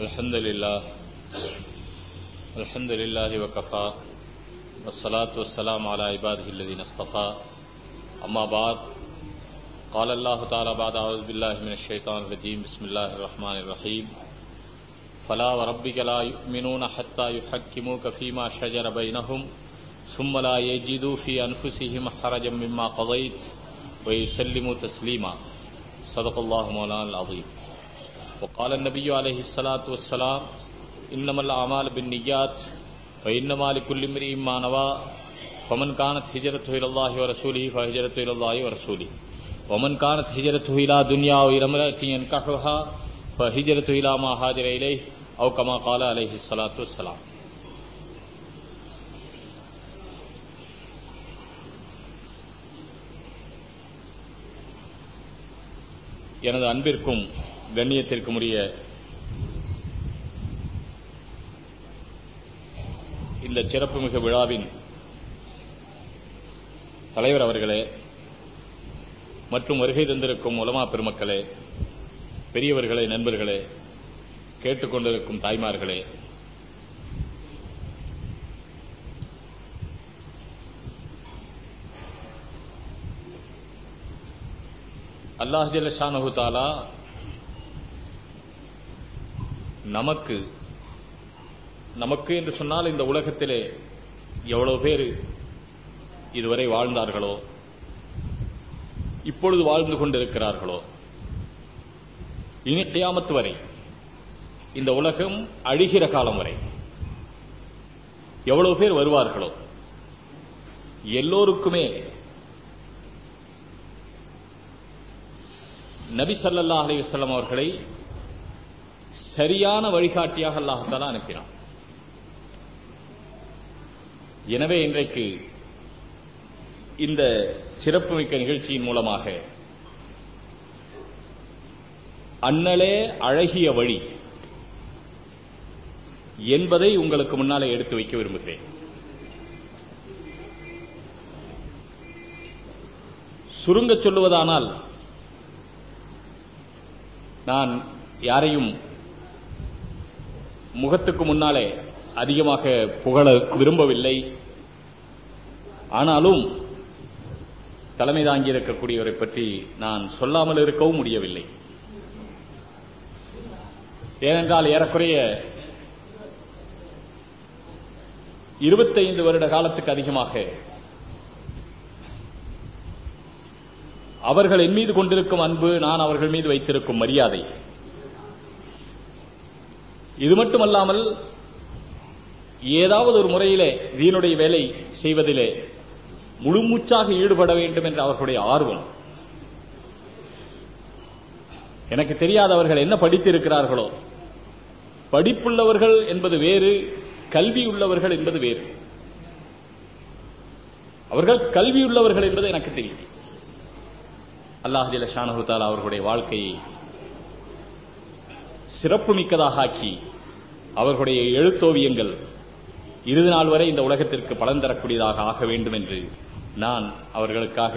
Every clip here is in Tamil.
الحمد لله الحمد لله وكفى والصلاة والسلام على عباده الذين اصطفى أما بعد، قال الله تعالى بعد أعوذ بالله من الشيطان الرجيم بسم الله الرحمن الرحيم فلا وربك لا يؤمنون حتى يحكموك فيما شجر بينهم ثم لا يجدوا في أنفسهم حرجا مما قضيت ويسلموا تسليما صدق الله مولانا العظيم وقال النبي عليه الصلاة والسلام إنما الأعمال بالنيات وإنما لكل امرئ ما نوى فمن كانت هجرته إلى الله ورسوله فهجرته إلى الله ورسوله ومن كانت هجرته إلى دنيا أو إلى امرأة ينكحها فهجرته إلى ما هاجر إليه أو كما قال عليه الصلاة والسلام எனது அன்பிற்கும் கண்ணியத்திற்குரிய இந்த சிறப்புமிகு விழாவின் தலைவர் அவர்களே மற்றும் வருகை தந்திருக்கும் உலமா பெருமக்களே பெரியவர்களே நண்பர்களே கேட்டுக்கொண்டிருக்கும் தாய்மார்களே அல்லாஹ் ஜல்லஷானஹு தாலா நமக்கு நமக்கு என்று சொன்னால் இந்த உலகத்திலே எவ்வளவு பேர் இதுவரை வாழ்ந்தார்களோ இப்பொழுது வாழ்ந்து கொண்டிருக்கிறார்களோ இனி கியாமத்து வரை இந்த உலகம் அழிகிற காலம் வரை எவ்வளவு பேர் வருவார்களோ எல்லோருக்குமே நபி சல்லல்லா அலைவசல்லம் அவர்களை சரியான வழிகாட்டியாக அல்லாஹத்தாலா அனுப்பினான். எனவே இன்றைக்கு இந்த சிறப்புமிக்க நிகழ்ச்சியின் மூலமாக அண்ணலே அழகிய வழி என்பதை உங்களுக்கு முன்னாலே எடுத்து வைக்க விரும்புகிறேன். சுருங்க சொல்லுவதானால் நான் யாரையும் முகத்துக்கு முன்னாலே அதிகமாக புகழ விரும்பவில்லை. ஆனாலும் தலைமை தாங்கி இருக்கக்கூடியவரை பற்றி நான் சொல்லாமல் இருக்கவும் முடியவில்லை. ஏனென்றால் ஏறக்குறைய இருபத்தைந்து வருட காலத்துக்கு அதிகமாக அவர்கள் என் மீது கொண்டிருக்கும் அன்பு நான் அவர்கள் மீது வைத்திருக்கும் மரியாதை இது மட்டுமல்லாமல் ஏதாவது ஒரு முறையிலே வீணுடைய வேலை செய்வதிலே முழுமூச்சாக ஈடுபட வேண்டும் என்ற அவர்களுடைய ஆர்வம். எனக்கு தெரியாதவர்கள் என்ன படித்திருக்கிறார்களோ? படிப்புள்ளவர்கள் என்பது வேறு கல்வி உள்ளவர்கள் என்பது வேறு. அவர்கள் கல்வி உள்ளவர்கள் என்பது எனக்கு தெரியும். அல்லாஹ் ஷானஹுத்தாலா அவர்களுடைய வாழ்க்கையை சிறப்பு மிக்கதாக ஆக்கி அவர்களுடைய எழுத்தோவியங்கள் இறுதி நாள் வரை இந்த உலகத்திற்கு பலன் தரக்கூடியதாக ஆக வேண்டும் என்று நான் அவர்களுக்காக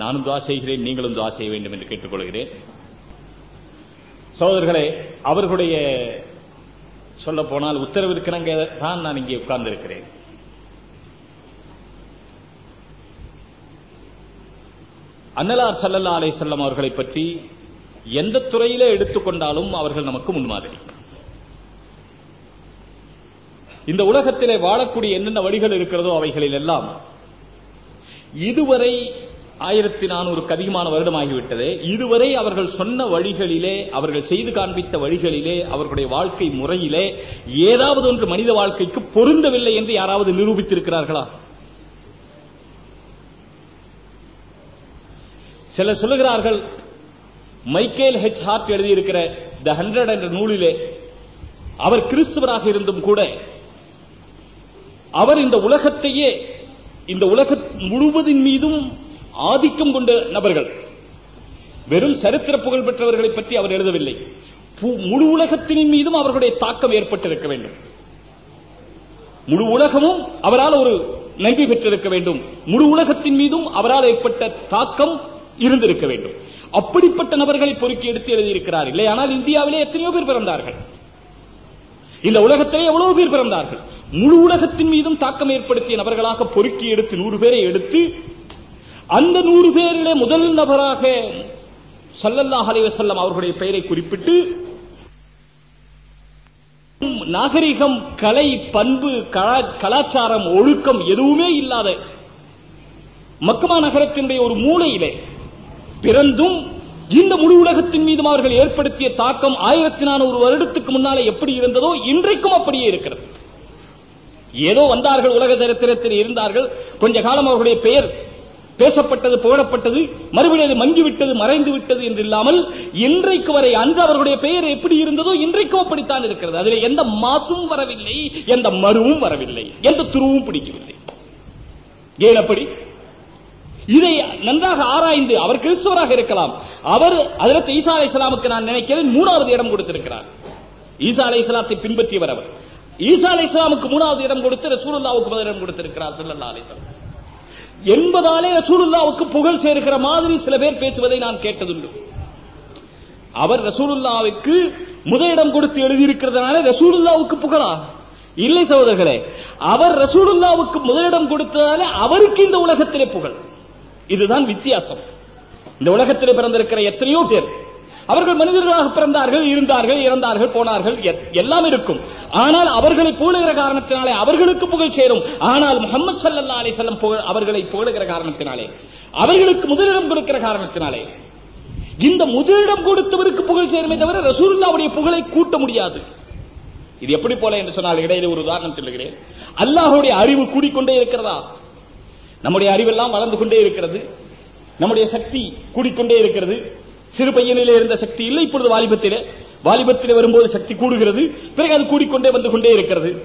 நானும் துவா செய்கிறேன் நீங்களும் துவா செய்ய வேண்டும் என்று கேட்டுக்கொள்கிறேன். சகோதரர்களே அவர்களுடைய சொல்ல போனால் உத்தரவிற்கிணங்க தான் நான் இங்கே உட்கார்ந்திருக்கிறேன். அன்னலார் சல்லல்லா அலை செல்லம் அவர்களை பற்றி எந்த துறையில எடுத்துக்கொண்டாலும் அவர்கள் நமக்கு முன்மாதிரி. இந்த உலகத்திலே வாழக்கூடிய என்னென்ன வழிகள் இருக்கிறதோ அவைகளில் எல்லாம் இதுவரை ஆயிரத்தி நானூறுக்கு அதிகமான வருடமாகிவிட்டது. இதுவரை அவர்கள் சொன்ன வழிகளிலே அவர்கள் செய்து காண்பித்த வழிகளிலே அவர்களுடைய வாழ்க்கை முறையிலே ஏதாவது ஒன்று மனித வாழ்க்கைக்கு பொருந்தவில்லை என்று யாராவது நிரூபித்திருக்கிறார்களா? சிலர் சொல்லுகிறார்கள் மைக்கேல் ஹெச் ஹார்ட் எழுதியிருக்கிற த ஹண்ட்ரட் என்ற நூலிலே அவர் கிறிஸ்துவராக இருந்தும் கூட அவர் இந்த உலகத்தையே இந்த உலக முழுவதின் மீதும் ஆதிக்கம் கொண்ட நபர்கள். வெறும் சரித்திர புகழ் பெற்றவர்களை பற்றி அவர் எழுதவில்லை. முழு உலகத்தின் மீதும் அவர்களுடைய தாக்கம் ஏற்பட்டிருக்க வேண்டும். முழு உலகமும் அவரால் ஒரு நன்மை பெற்றிருக்க வேண்டும். முழு உலகத்தின் மீதும் அவரால் ஏற்பட்ட தாக்கம் இருந்திருக்க வேண்டும். அப்படிப்பட்ட நபர்களை பொறுக்கி எடுத்து எழுதியிருக்கிறார். இல்லை ஆனால் இந்தியாவிலே எத்தனையோ பேர் பிறந்தார்கள். இந்த உலகத்திலே எவ்வளவு பேர் பிறந்தார்கள்? முழு உலகத்தின் மீதும் தாக்கம் ஏற்படுத்திய நபர்களாக பொறுக்கி எடுத்து நூறு பேரை எடுத்து அந்த நூறு பேரிலே முதல் நபராக சல்லல்லாஹ் அலைவசல்லம் அவர்களுடைய பெயரை குறிப்பிட்டு நாகரிகம் கலை பண்பு கலா- கலாச்சாரம் ஒழுக்கம் எதுவுமே இல்லாத மக்கமா நகரத்தினுடைய ஒரு மூலையிலே பிறந்தும் இந்த முழு உலகத்தின் மீதும் அவர்கள் ஏற்படுத்திய தாக்கம் ஆயிரத்தி நானூறு வருடத்துக்கு முன்னாலே எப்படி இருந்ததோ இன்றைக்கும் அப்படியே இருக்கிறது. ஏதோ வந்தார்கள் உலக சரித்திரத்தில் இருந்தார்கள். கொஞ்ச காலம் அவர்களுடைய பெயர் பேசப்பட்டது புகழப்பட்டது மறுபடியும் அது மங்கிவிட்டது மறைந்து விட்டது என்று இல்லாமல் இன்றைக்கு வரை அன்று அவர்களுடைய பெயர் எப்படி இருந்ததோ இன்றைக்கும் அப்படித்தான் இருக்கிறது. அதில் எந்த மாசும் வரவில்லை எந்த மருவும் வரவில்லை எந்த துருவும் பிடிக்கவில்லை. ஏன் அப்படி? இதை நன்றாக ஆராய்ந்து அவர் கிறிஸ்துவராக இருக்கலாம். அவர் அதற்கு ஈசா அலை நான் நினைக்கிறேன் மூணாவது இடம் கொடுத்திருக்கிறார். ஈசா அலை இஸ்லாத்தை பின்பற்றியவர் அவர். ஈசா அலை இஸ்லாமுக்கு மூணாவது இடம் கொடுத்து ரசூலுல்லாவுக்கு முதல் இடம் கொடுத்திருக்கிறார் சல்லா அலைஹி என்பதாலே ரசூலுல்லாவுக்கு புகழ் சேர்க்கிற மாதிரி சில பேர் பேசுவதை நான் கேட்டதுண்டு. அவர் ரசூலுல்லாவுக்கு முதலிடம் கொடுத்து எழுதியிருக்கிறதுனால ரசூலுல்லாவுக்கு புகழா? இல்லை சகோதரர்களே. அவர் ரசூலுல்லாவுக்கு முதலிடம் கொடுத்ததால அவருக்கு இந்த உலகத்திலே புகழ். இதுதான் வித்தியாசம். இந்த உலகத்தில் பிறந்திருக்கிற எத்தனையோ பேர் அவர்கள் மனிதர்களாக பிறந்தார்கள் இருந்தார்கள் இறந்தார்கள் போனார்கள் எல்லாம் இருக்கும். ஆனால் அவர்களை புகழுகிற காரணத்தினாலே அவர்களுக்கு புகழ் சேரும். ஆனால் முகமது சல்லல்லா அலிசல்லம் அவர்களை புகழுகிற காரணத்தினாலே அவர்களுக்கு முதலிடம் கொடுக்கிற காரணத்தினாலே இந்த முதலிடம் கொடுத்தவருக்கு புகழ் சேருமே தவிர ரசூல்லாவுடைய புகழை கூட்ட முடியாது. இது எப்படி போல என்று சொன்னால் இடையில ஒரு உதாரணம் சொல்லுகிறேன். அல்லாஹுடைய அறிவு கூடிக்கொண்டே இருக்கிறதா? நம்முடைய அறிவெல்லாம் வளர்ந்து கொண்டே இருக்கிறது. நம்முடைய சக்தி கூடிக்கொண்டே இருக்கிறது. சிறு பையனிலே இருந்த சக்தி இல்லை இப்பொழுது வாலிபத்திலே. வாலிபத்திலே வரும்போது சக்தி கூடுகிறது. பிறகு அது கூடிக்கொண்டே வந்து கொண்டே இருக்கிறது.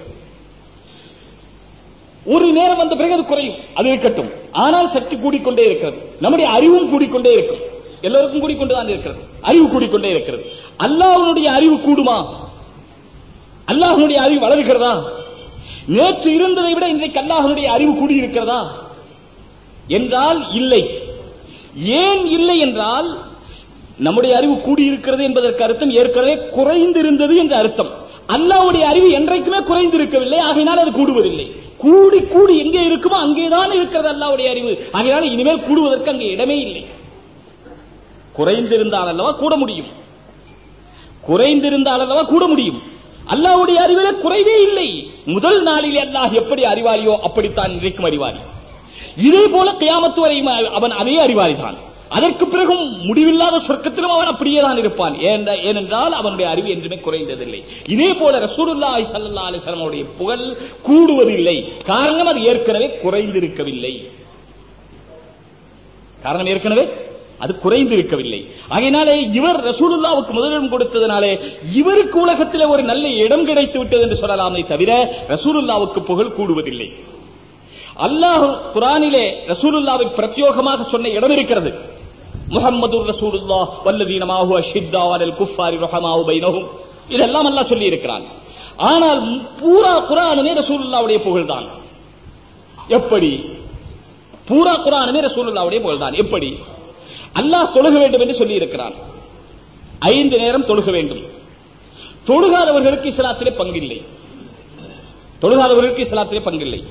ஒரு நேரம் வந்த பிறகு அது குறையும். அது இருக்கட்டும். ஆனால் சக்தி கூடிக்கொண்டே இருக்கிறது. நம்முடைய அறிவும் கூடிக்கொண்டே இருக்கும். எல்லோருக்கும் கூடிக்கொண்டுதான் இருக்கிறது. அறிவு கூடிக்கொண்டே இருக்கிறது. அல்லாஹனுடைய அறிவு கூடுமா? அல்லாஹனுடைய அறிவு வளர்கிறதா? நேற்று இருந்ததை விட இன்றைக்கு அல்லாஹனுடைய அறிவு கூடியிருக்கிறதா? என்றால் இல்லை. ஏன் இல்லை என்றால் நம்முடைய அறிவு கூடியிருக்கிறது என்பதற்கு அர்த்தம் ஏற்கனவே குறைந்திருந்தது என்ற அர்த்தம். அல்லாவுடைய அறிவு என்றைக்குமே குறைந்திருக்கவில்லை ஆகையினால் அது கூடுவதில்லை. கூடி கூடி எங்கே இருக்குமோ அங்கேதான் இருக்கிறது அல்லாவுடைய அறிவு. ஆகையினால் இனிமேல் கூடுவதற்கு அங்கே இடமே இல்லை. குறைந்திருந்தால் அல்லவா கூட முடியும். குறைந்திருந்தால் அல்லவா கூட முடியும். அல்லாவுடைய அறிவில குறைவே இல்லை. முதல் நாளில் அல்லாஹ் எப்படி அறிவாளியோ அப்படித்தான் நினைக்கும் அறிவாளி. இதே போல கியாமத்து வரை அவன் அதே அறிவாளிதான் அதற்கு பிறகும் முடிவில்லாத சொர்க்கத்திலும் அவன் அப்படியே தான் இருப்பான் ஏனென்றால் அவனுடைய அறிவு என்றுமே குறைந்ததில்லை. இதே போல ரசூலுல்லாஹி சல்லா அலைஹி புகழ் கூடுவதில்லை. காரணம் அது ஏற்கனவே குறைந்திருக்கவில்லை. காரணம் ஏற்கனவே அது குறைந்து இருக்கவில்லை ஆகையினாலே இவர் ரசூலுல்லாவுக்கு முதலிடம் கொடுத்ததனாலே இவருக்கு உலகத்தில் ஒரு நல்ல இடம் கிடைத்து விட்டது என்று சொல்லலாமே தவிர ரசூலுல்லாவுக்கு புகழ் கூடுவதில்லை. அல்லாஹ் குரானிலே ரசூலுல்லாவை பிரத்யோகமாக சொன்ன இடம் இருக்கிறது முகமது ரசூலுல்லா வல்லதீன அஷித்தா அலல் குஃபாரி ரஹமாஹு பைனஹும். இதெல்லாம் அல்லாஹ் சொல்லி இருக்கிறான் ஆனால் பூரா குரானுமே ரசூலுல்லாவுடைய புகழ்தான். எப்படி? பூரா குரானுமே ரசூலுல்லாவுடைய புகழ்தான். எப்படி? அல்லாஹ் தொழுக வேண்டும் என்று சொல்லி இருக்கிறான் ஐந்து நேரம் தொழுக வேண்டும். தொழுகாதவர்களுக்கு இஸ்லாத்திலே பங்கில்லை. தொழுகாதவர்களுக்கு இஸ்லாத்திலே பங்கில்லை.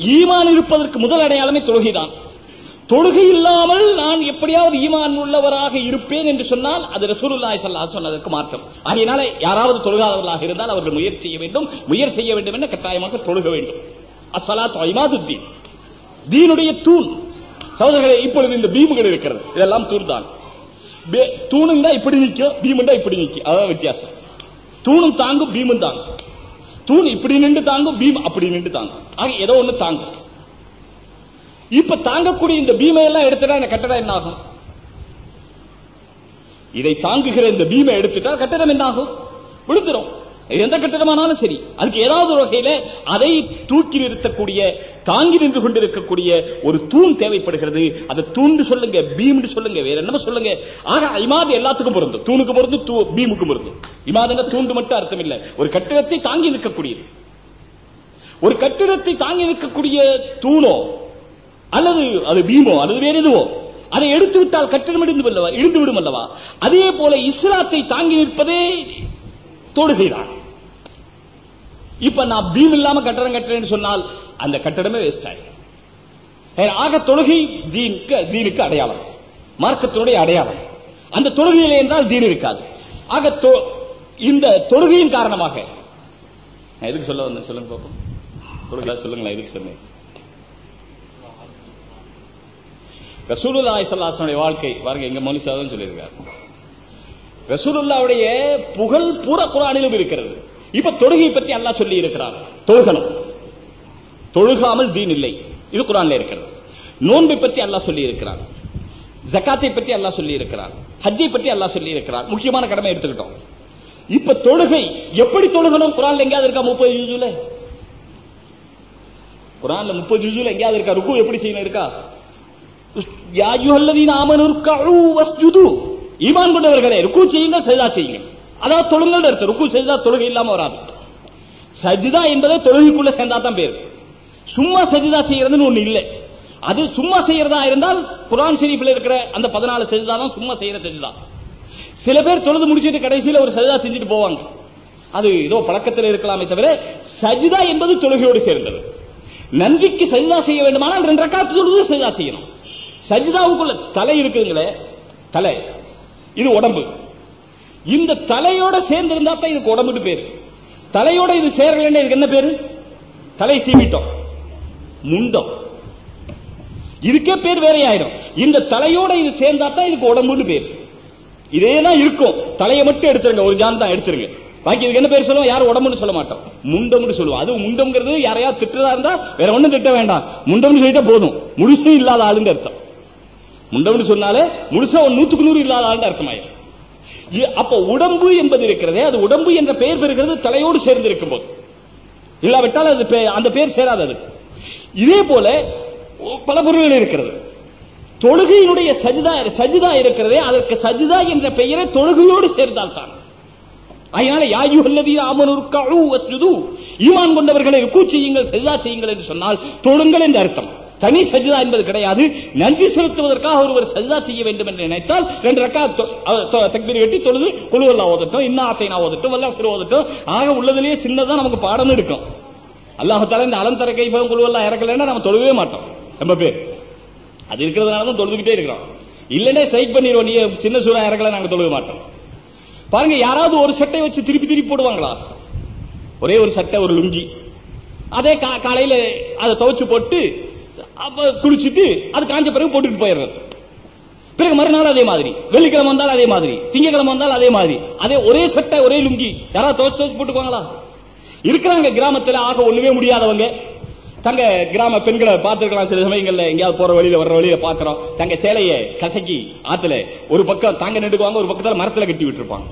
ஈமான் இருப்பதற்கு முதல் அடையாளமே தொழுகைதான் தொழுகை இல்லாமல் நான் எப்படியாவது ஈமான் உள்ளவராக இருப்பேன் என்று சொன்னால் அது ரசூலுல்லாய் சல்லா சொன்னதற்கு மாற்றம். ஆகையினால யாராவது தொழுகாதவர்களாக இருந்தால் அவர்கள் முயற்சி செய்ய வேண்டும். முயற்சி செய்ய வேண்டும் என கட்டாயமாக தொழுக வேண்டும். அசலா இமாதுத்தீன். தீனுடைய தூண். சகோதரர்களே இப்பொழுது இந்த பீமுகள் இருக்கிறது. இதெல்லாம் தூண் தான் பே- தூணுண்டா இப்படி நிற்கும் பீமுண்டா இப்படி நிற்கும் அதான் வித்தியாசம். தூணும் தாங்கும் பீமும் தாங்கும். தூண் இப்படி நின்று தாங்கும் பீம் அப்படி நின்று தாங்கும். ஆக ஏதோ ஒண்ணு தாங்கும். இப்ப தாங்கக்கூடிய இந்த பீமை எல்லாம் எடுத்துட்டா இந்த கட்டடம் என்ன ஆகும் இதை தாங்குகிற இந்த பீமை எடுத்துட்டா கட்டடம் என்ன ஆகும் விழுந்துரும். எந்த கட்டடமானாலும் சரி அதுக்கு ஏதாவது ஒரு வகையில அதை தூக்கி நிறுத்தக்கூடிய தாங்கி நின்று கொண்டிருக்கக்கூடிய ஒரு தூண் தேவைப்படுகிறது. அந்த தூண்டு சொல்லுங்க பீம்னு சொல்லுங்க வேற என்ன சொல்லுங்க. ஆக இமாது எல்லாத்துக்கும் பொருந்தும். தூணுக்கு பொருந்தும் பீமுக்கு பொருந்தும். இமாதுன்னா தூண்டு மட்டும் அர்த்தம் இல்லை. ஒரு கட்டிடத்தை தாங்கி நிற்கக்கூடியது. ஒரு கட்டிடத்தை தாங்கி நிற்கக்கூடிய தூணோ அல்லது அது பீமோ அல்லது வேற எதுவோ அதை எடுத்து விட்டால் கட்டிடம் இடிந்து அல்லவா இடிந்து விடும் அல்லவா? அதே போல இஸ்லாத்தை தாங்கி நிற்பதே தொழுகைதான் இப்ப நான் பீம் இல்லாம கட்டடம் கட்டுறேன்னு சொன்னால் அந்த கட்டடமே வேஸ்ட் ஆயிடும். ஆக தொழுகை தீனுக்கு தீனுக்கு அடையாளம். மார்க்கத்தினுடைய அடையாளம். அந்த தொழுகையில் என்றால் தீன் இருக்காது. ஆக இந்த தொழுகையின் காரணமாக நான் எதுக்கு சொல்ல வந்தேன்? சொல்லுங்க பார்ப்போம் தொழுகை சொல்லுங்களேன் எதுக்கு சொன்னேன்? ரசூலுல்லாஹி ஸல்லல்லாஹு அலைஹி வாழ்க்கை பாருங்க எங்க மௌலி சாதம் சொல்லியிருக்காரு. ரசூலுல்லாவுடைய புகழ் பூர குரானிலும் இருக்கிறது. இப்ப தொழுகை பற்றி அல்லா சொல்லி இருக்கிறார். தொழுகணும். தொழுகாமல் தீன் இல்லை. இது குரான்ல இருக்கிறது. நோன்பை பற்றி அல்லா சொல்லி இருக்கிறார். ஜகாத்தை பற்றி அல்லா சொல்லி இருக்கிறார். ஹஜ்ஜை பற்றி அல்லா சொல்லி இருக்கிறார். முக்கியமான கடமை எடுத்துக்கிட்டோம். இப்ப தொழுகை எப்படி தொழுகணும்? குரான்ல எங்கேயாவது இருக்கா? முப்பது ஜூல குரான்ல முப்பது ஜூல எங்கேயாவது இருக்கா? ருக்கு எப்படி செய்யணும் இருக்கா? யா அய்யுஹல்லதீன ஆமனு ருக்கஉ வஸ்ஜுது. ஈமான் கொண்டவர்களே ருக்கு செய்யுங்கள் சஜிதா செய்யுங்கள். அதாவது தொழுங்கள் அர்த்தம். ருக்கு சஜதா தொழுகை இல்லாம வராது. சஜிதா என்பதை தொழுகைக்குள்ள சேர்ந்தா தான் பேர். சும்மா சஜிதா செய்யறதுன்னு ஒண்ணு இல்லை. அது சும்மா செய்யறதா இருந்தால் குரான் ஷெரீஃபில் இருக்கிற அந்த பதினாலு சஜிதா தான் சும்மா செய்யற சஜிதா. சில பேர் தொழுது முடிச்சிட்டு கடைசியில் ஒரு சஜிதா செஞ்சுட்டு போவாங்க. அது ஏதோ பழக்கத்தில் இருக்கலாமே தவிர சஜிதா என்பது தொழுகையோடு சேர்ந்தது. நன்றிக்கு சஜிதா செய்ய வேண்டுமானால் ரெண்டு ரக்காத்து தொழுது சஜிதா செய்யணும். சஜிதாவுக்குள்ள தலை இருக்குதுங்களே தலை. இது உடம்பு. இந்த தலையோட சேர்ந்து இருந்தா தான் இதுக்கு உடம்புன்னு பேரு. தலையோட இது சேரலன்னா இதுக்கு என்ன பேரு? தலை சீவிட்டோம். முண்டம். இதுக்கே பேர் வேற ஆயிரும் இந்த தலையோட இது சேர்ந்தா தான் இதுக்கு உடம்புன்னு பேர். இதே தான் இருக்கும். தலையை மட்டும் எடுத்துருங்க. ஒரு ஜான் தான் எடுத்துருங்க. பாக்கி இதுக்கு என்ன பேர் சொல்லுவோம்? யாரும் உடம்புன்னு சொல்ல மாட்டோம். முண்டம்னு சொல்லுவோம். அது முண்டம்ங்கிறது யாரையாவது திட்டுறதா இருந்தா வேற ஒண்ணும் திட்ட வேண்டாம். முண்டம்னு சொல்லிட்டா போதும். முழுசும் இல்லாத ஆளுங்க அர்த்தம். முண்டம்னு சொன்னாலே முழுசா ஒரு நூத்துக்கு நூறு இல்லாத ஆளுன்னு அர்த்தமாயிரும். அப்ப உடம்பு என்பது இருக்கிறதே அது உடம்பு என்ற பெயர் பெறுகிறது தலையோடு சேர்ந்து இருக்கும் போது இல்லாவிட்டால் அது அந்த பெயர் சேராது அது. இதே போல பல பொருள்கள் இருக்கிறது. தொழுகையினுடைய சஜிதா சஜிதா இருக்கிறதே அதற்கு சஜிதா என்ற பெயரை தொழுகையோடு சேர்ந்தால் தான். அதனால யாயு அல்லது ஆமனூர் வஸ்ஜுது. ஈமான் கொண்டவர்களை ருக்கு செய்யுங்கள் சஜிதா செய்யுங்கள் என்று சொன்னால் தொழுங்கள் என்று அர்த்தம். தனி சஜிதா என்பது கிடையாது. நன்றி செலுத்துவதற்காக ஒருவர் சஜிதா செய்ய வேண்டும் என்று நினைத்தால் ரெண்டு ரக்கா தக்பீர் கட்டி தொழுது குழுவல்லா ஓதட்டும் இன்னா ஆத்தைனா ஓதட்டும் வல்லா சிறு ஓதட்டும். ஆக உள்ளதிலேயே சின்னதா நமக்கு பாடம் இருக்கும். அல்லாஹால இந்த அலந்தர தர கைஃபம் குழுவெல்லாம் இறக்கலைன்னா நம்ம தொழுவே மாட்டோம். ரொம்ப பேர். அது இருக்கிறதுனால தான் தொழுதுகிட்டே இருக்கிறோம். இல்லைன்னா சைட் பண்ணிடுவோம். நீ சின்ன சூறா இறக்கல நாங்க தொழுக மாட்டோம். பாருங்க யாராவது ஒரு சட்டை வச்சு திருப்பி திருப்பி போடுவாங்களா? ஒரே ஒரு சட்டை ஒரு லுங்கி. அதே கா- காலையில அதை துவைச்சு போட்டு அப்ப குளிச்சுட்டு அது காஞ்ச பிறகு போட்டுட்டு போயிடுறது. பிறகு மறுநாள் அதே மாதிரி. வெள்ளிக்கிழமை வந்தால் அதே மாதிரி. திங்கக்கிழமை வந்தால் அதே மாதிரி. அதே ஒரே சட்டை ஒரே லுங்கி. யாராவது துவைச்சு துவைச்சு போட்டுக்குவாங்களா? இருக்கிறாங்க கிராமத்துல. ஆக ஒண்ணுமே முடியாதவங்க. தங்க கிராம பெண்களை பார்த்திருக்கலாம். சில சமயங்கள்ல எங்கேயாவது போற வழியில வர்ற வழியில பாக்குறோம் தங்க சேலைய கசக்கி ஆத்துல ஒரு பக்கம் தாங்க நெடுக்குவாங்க ஒரு பக்கத்துல மரத்துல கட்டி விட்டுருப்பாங்க.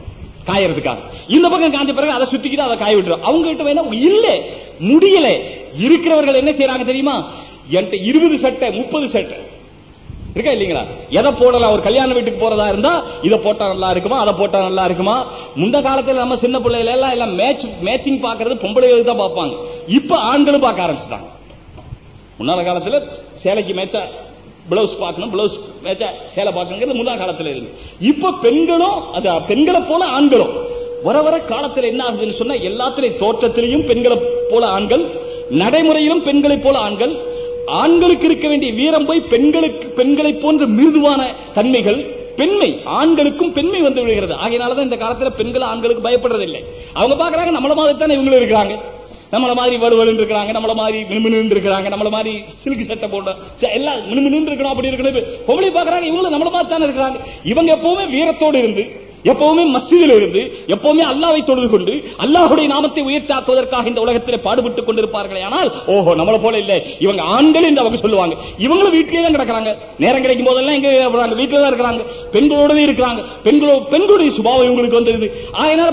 காயறதுக்காக. இந்த பக்கம் காஞ்ச பிறகு அதை சுத்திக்கிட்டு அதை காய விட்டுரும். அவங்க கிட்ட வேணா இல்ல. முடியல. இருக்கிறவர்கள் என்ன செய்யறாங்க தெரியுமா? என்கிட்ட இருபது சட்டை முப்பது சட்டை. இருக்கா இல்லீங்களா? எதை போடலாம்? ஒரு கல்யாண வீட்டுக்கு போறதா இருந்தா இதை போட்டா நல்லா இருக்குமா? அதை போட்டா நல்லா இருக்குமா? முந்த காலத்துல நம்ம சின்ன பிள்ளைகள் எல்லாம் எல்லாம் மேட்ச் மேட்சிங் பாக்குறது பொம்பளைகள் தான் பார்ப்பாங்க. இப்ப ஆண்களும் பார்க்க ஆரம்பிச்சுட்டாங்க. முன்னால காலத்துல சேலைக்கு மேட்சா பிளவுஸ் பார்க்கணும் பிளவுஸ் மேட்சா சேலை பார்க்கணுங்கிறது முன்னாள் காலத்துல இருந்து. இப்ப பெண்களும் அது பெண்களை போல ஆண்களும். வர வர காலத்துல என்ன ஆகுதுன்னு சொன்னா எல்லாத்திலையும் தோற்றத்திலையும் பெண்களை போல ஆண்கள் நடைமுறையிலும் பெண்களை போல ஆண்கள் ஆண்களுக்கு இருக்க வேண்டிய வீரம் போய் பெண்களுக்கு பெண்களை போன்ற மிருதுவான தன்மைகள் பெண்மை ஆண்களுக்கும் பெண்மை வந்து விடுகிறது ஆகையினாலதான் இந்த காலத்துல பெண்கள் ஆண்களுக்கு பயப்படுறதில்லை. அவங்க பாக்குறாங்க நம்மள மாதிரி தானே இவங்களும் இருக்கிறாங்க. நம்மள மாதிரி வலுவலுன்னு இருக்கிறாங்க நம்மள மாதிரி மினுமினு இருக்கிறாங்க நம்மள மாதிரி சில்க் சட்டை போட்ட எல்லாம் மினுமினு இருக்கணும் அப்படி இருக்கணும். பொம்பளை பாக்குறாங்க இவங்களும் நம்மள மாதிரி தானே இருக்கிறாங்க. இவங்க எப்பவுமே வீரத்தோடு இருந்து எப்பவுமே மஸ்ஜிதில் இருந்து எப்பவுமே அல்லாவை தொழுது கொண்டு அல்லாஹுடைய நாமத்தை உயர்த்தாக்குவதற்காக இந்த உலகத்திலே பாடுபட்டுக் கொண்டிருப்பார்கள். ஆனால் ஓஹோ நம்மள போல இல்ல. இவங்க ஆண்கள் என்று அவங்க சொல்லுவாங்க. இவங்களும் வீட்டிலே தான் கிடக்குறாங்க. நேரம் கிடைக்கும் போதெல்லாம் எங்க வீட்டில தான் இருக்கிறாங்க. பெண்களோடவே இருக்கிறாங்க. பெண்களோ பெண்களுடைய சுபாவம் இவங்களுக்கு வந்துருது அதனால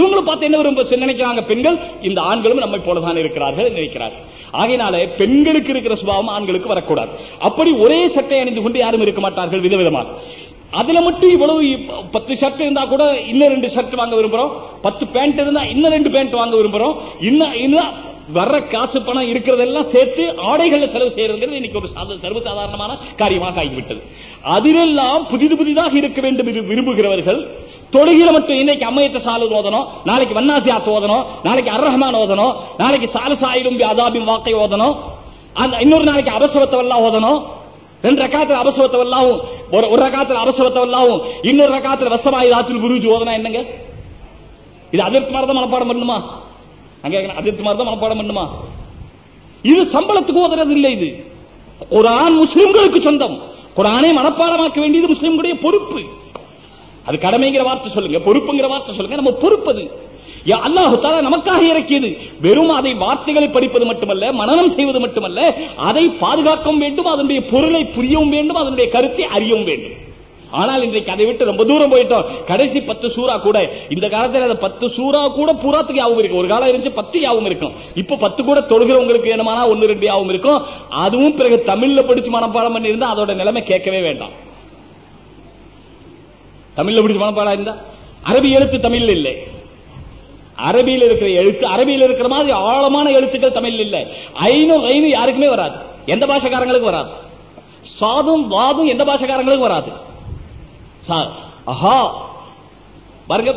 இவங்களும் பார்த்து என்ன ரொம்ப நினைக்கிறாங்க பெண்கள்? இந்த ஆண்களும் நம்மை போலதான் இருக்கிறார்கள் நினைக்கிறார்கள். ஆகையினால பெண்களுக்கு இருக்கிற சுபாவம் ஆண்களுக்கு வரக்கூடாது. அப்படி ஒரே சட்டை அணிந்து கொண்டு யாரும் இருக்க மாட்டார்கள் விதவிதமாக. அதுல மட்டும் இவ்வளவு பத்து ஷர்ட் இருந்தா கூட இன்னும் ரெண்டு ஷர்ட் வாங்க விரும்புறோம். பத்து பேண்ட் இருந்தா இன்னும் ரெண்டு பேண்ட் வாங்க விரும்புறோம். இன்னும் இன்னும் வர்ற காசு பணம் இருக்கிறதெல்லாம் சேர்த்து ஆடைகள்ல செலவு செய்யறதுங்கிறது இன்னைக்கு ஒரு சாத- சர்வசாதாரணமான காரியமாக ஆகிவிட்டது. அதிலெல்லாம் புதிது புதிதாக இருக்க வேண்டும் என்று விரும்புகிறவர்கள் தொழுகையில மட்டும் இன்னைக்கு அம்மையத்த சாலு ஓதணும் நாளைக்கு வன்னாசியா ஓதணும் நாளைக்கு அர் ரஹ்மான் ஓதணும் நாளைக்கு சாலசாயிலும் அதாபி வாக்கை ஓதணும் அந்த இன்னொரு நாளைக்கு அபசவத்தவெல்லாம் ஓதணும் ரெண்டு ரகாத்துல அபசவத்தவெல்லாவும் ஒரு ஒரு ரகாத்துல அபசவத்தவெல்லாவும் இன்னொரு ரகாத்துல வசமாயி ராத்துல் புருஜ் ஓதனா என்னங்க? இது அதிர்த்து மாதிரி தான் மனப்பாடம் பண்ணுமா? அங்க அதிர்த்து மாதிரி தான் மனப்பாடம் பண்ணுமா? இது சம்பளத்துக்கு ஓதுறது இல்லை இது. குரான் முஸ்லிம்களுக்கு சொந்தம். குரானை மனப்பாடமாக்க வேண்டியது முஸ்லிம்களுடைய பொறுப்பு. அது கடமைங்கிற வார்த்தை சொல்லுங்க பொறுப்புங்கிற வார்த்தை சொல்லுங்க நம்ம பொறுப்பது. அது அல்லாஹு தாலா நமக்காக இறக்கியது. வெறும் அதை வார்த்தைகளை படிப்பது மட்டுமல்ல மனநம் செய்வது மட்டுமல்ல அதை பாதுகாக்கவும் வேண்டும் அதனுடைய பொருளை புரியவும் வேண்டும் அதனுடைய கருத்தை அறியவும் வேண்டும். ஆனால் இன்றைக்கு அதை விட்டு ரொம்ப தூரம் போயிட்டோம். கடைசி பத்து சூறா கூட இந்த காலத்துல அந்த பத்து சூறா கூட பூராத்துக்கு யாவும் இருக்கும். ஒரு காலம் இருந்துச்சு பத்து யாவும் இருக்கும். இப்ப பத்து கூட தொழுகிறவங்களுக்கு வேணுமானா ஒன்னு ரெண்டு யாவும் இருக்கும். அதுவும் பிறகு தமிழ்ல படிச்சு மனப்பாடம் பண்ணி இருந்தா அதோட நிலைமை கேட்கவே வேண்டாம். தமிழ்ல படிச்சு மனப்பாடம் இருந்தா அரபி எழுத்து தமிழ்ல இல்லை. அரபியில் இருக்கிற எழுத்து அரபியில் இருக்கிற மாதிரி ஆழமான எழுத்துக்கள் தமிழ்ல இல்ல. ஐநூ ஐநூ யாருக்குமே வராது. எந்த பாஷக்காரங்களுக்கு வராது. சாதும் வாதும் எந்த பாஷக்காரங்களுக்கு வராது. சா- அஹா. பாருங்க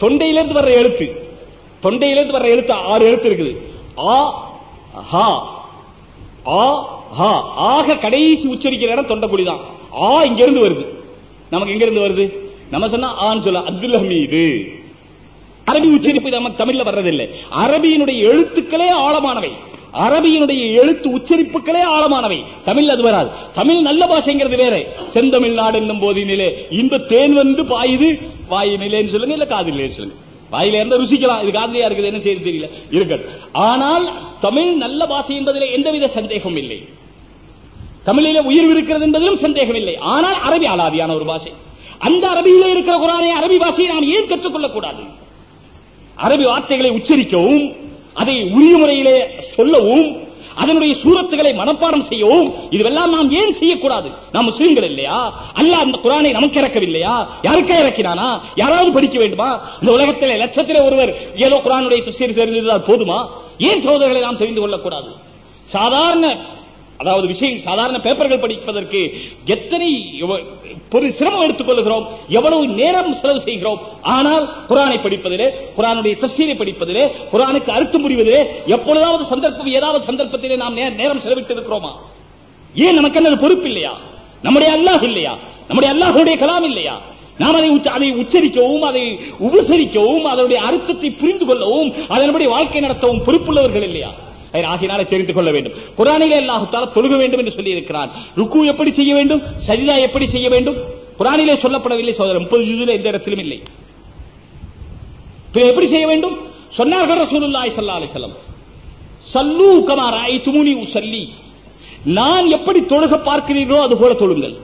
தொண்டையிலிருந்து வர்ற எழுத்து. தொண்டையிலிருந்து வர்ற எழுத்து ஆறு எழுத்து இருக்குது. ஆ ஹா. ஆ ஹா. ஆக கடைசி உச்சரிக்கிற இடம் தொண்டைக்குழி தான். ஆ இங்க இருந்து வருது. நமக்கு எங்க இருந்து வருது? நம்ம சொன்னா ஆன்னு சொல்ல அப்துல் ஹமீது. அரபி உச்சரிப்பு நமக்கு தமிழ்ல வர்றதில்லை. அரபியினுடைய எழுத்துக்களே ஆழமானவை. அரபியினுடைய எழுத்து உச்சரிப்புகளே ஆழமானவை. தமிழ் அது வராது. தமிழ் நல்ல பாஷைங்கிறது வேற. செந்தமிழ்நாடு என்னும் போதினிலே இந்த தேன் வந்து பாயுது. வாயினிலேன்னு சொல்லுங்க இல்ல காதிலேன்னு சொல்லுங்க. வாயில இருந்து ருசிக்கலாம். இது காதலியா இருக்குது என்ன செய்ய தெரியல. இருக்கட்டும் ஆனால் தமிழ் நல்ல பாஷை என்பதிலே எந்தவித சந்தேகமும் இல்லை. தமிழிலே உயிர் இருக்கிறது என்பதிலும் சந்தேகம் இல்லை. ஆனால் அரபி அலாதியான ஒரு பாஷை. அந்த அரபியிலே இருக்கிற குரானை அரபி பாஷையை நாம் ஏன் கற்றுக்கொள்ளக் கூடாது அரபி வார்த்தைகளை உச்சரிக்கவும் அதை உரிய முறையிலே சொல்லவும் அதனுடைய சூரத்துகளை மனப்பாடம் செய்யவும் இதுவெல்லாம் நாம் ஏன் செய்யக்கூடாது? நாம் முஸ்லீம்கள் இல்லையா? அல்லாஹ் அந்த குரானை நமக்கு இறக்கவில்லையா? யாருக்கா இறக்கினானா? யாராவது படிக்க வேண்டுமா? இந்த உலகத்திலே லட்சத்திலே ஒருவர் ஏதோ குரானுடைய தஃசீர் தெரிந்திருந்தால் போதுமா? ஏன் சோதர்களை நாம் தெரிந்து கொள்ளக்கூடாது? சாதாரண அதாவது விஷயம் சாதாரண பேப்பர்கள் படிப்பதற்கு எத்தனை ஒரு சிரமம் எடுத்துக் கொள்கிறோம் எவ்வளவு நேரம் செலவு செய்கிறோம். ஆனால் குரானை படிப்பதிலே குரானுடைய தசீரை படிப்பதிலே குரானுக்கு அர்த்தம் முடிவதிலே எப்பொழுதாவது சந்தர்ப்பம் ஏதாவது சந்தர்ப்பத்திலே நாம் நேரம் செலவிட்டு இருக்கிறோமா? ஏன் நமக்கு என்ன பொறுப்பு இல்லையா? நம்முடைய அல்லாஹ் இல்லையா? நம்முடைய அல்லாஹுடைய கலாம் இல்லையா? நாம் அதை அதை உச்சரிக்கவும் அதை உபசரிக்கவும் அதனுடைய அர்த்தத்தை புரிந்து கொள்ளவும் அதனுடைய வாழ்க்கை நடத்தவும் பொறுப்புள்ளவர்கள் இல்லையா? ஆகினாலே தெரிந்து கொள்ள வேண்டும். குரானிலே அல்லாஹு தொழுக வேண்டும் என்று சொல்லி இருக்கிறான் ருக்கு எப்படி செய்ய வேண்டும்? சரிதா எப்படி செய்ய வேண்டும்? குரானிலே சொல்லப்படவில்லை சோதரர். முப்பது ஜுதுல எந்த இடத்திலும் இல்லை. எப்படி செய்ய வேண்டும்? சொன்னார்கள் ரசூலுல்லாஹி சல்லா அலி வஸல்லம். சல்லு கமா ராய்துமுனி உஸல்லி நான் எப்படி தொழுக பார்க்கிறீர்களோ அது போல தொழுங்கள்.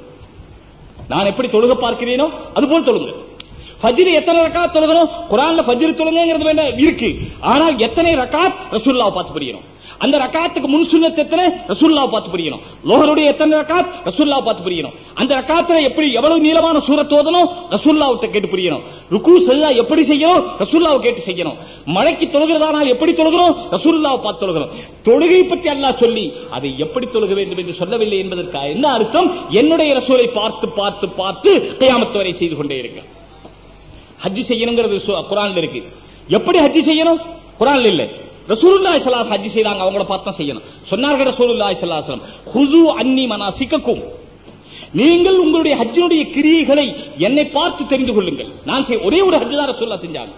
நான் எப்படி தொழுக பார்க்கிறீனோ அது போல தொழுங்கள். ஃபஜ்ர் எத்தனை ரக்காத் தொழுகணும்? குரான்ல ஃபஜ்ர் தொழுங்கிறது வேண்டாம் இருக்கு. ஆனால் எத்தனை ரக்காத் ரசூல்லாவை பார்த்து புரியணும்? அந்த ரக்காத்துக்கு முன் சுண்ணத் எத்தனை? ரசூலுல்லாஹ் பார்த்து புரியணும். லோகருடைய எத்தனை ரக்காத்? ரசூலுல்லாஹ் பார்த்து புரியணும். அந்த ரக்காத்துல எப்படி எவ்வளவு நீளமான சூரத் ஓதணும்? ரசூலுல்லாஹ்ட்ட கேட்டு புரியணும். ருக்கு செல்லா எப்படி செய்யணும்? ரசூல்லாவை கேட்டு செய்யணும். மழைக்கு தொழுகிறதானால் எப்படி தொழுகிறோம்? ரசூல்லாவை பார்த்து தொழுகிறோம். தொழுகை பற்றி அல்லாஹ் சொல்லி அதை எப்படி தொழுக வேண்டும் என்று சொல்லவில்லை என்பதற்காக என்ன அர்த்தம்? என்னுடைய ரசூலை பார்த்து பார்த்து பார்த்து கையாமத்து வரை செய்து கொண்டே இருங்க ஹஜ் செய்யணுங்கிறது சு- குரான்ல இருக்கு. எப்படி ஹஜ்ஜி செய்யணும்? குரான்ல இல்லை. ரசூலுல்லாஹி ஸல்லல்லாஹு அலைஹி ஹஜ் செய்தாங்க அவங்கள பார்த்து செய்யணும். சொன்னார்கள் ரசூலுல்லாஹி ஸல்லல்லாஹு அலைஹி அன்னி ஹுது அன்னி மனாசிக்கக்கும் நீங்கள் உங்களுடைய ஹஜ்ஜினுடைய கிரியைகளை என்னை பார்த்து தெரிந்து கொள்ளுங்கள். நான் செய்ய ஒரே ஒரு ஹஜ் தான் ரசூல்லா செஞ்சாங்க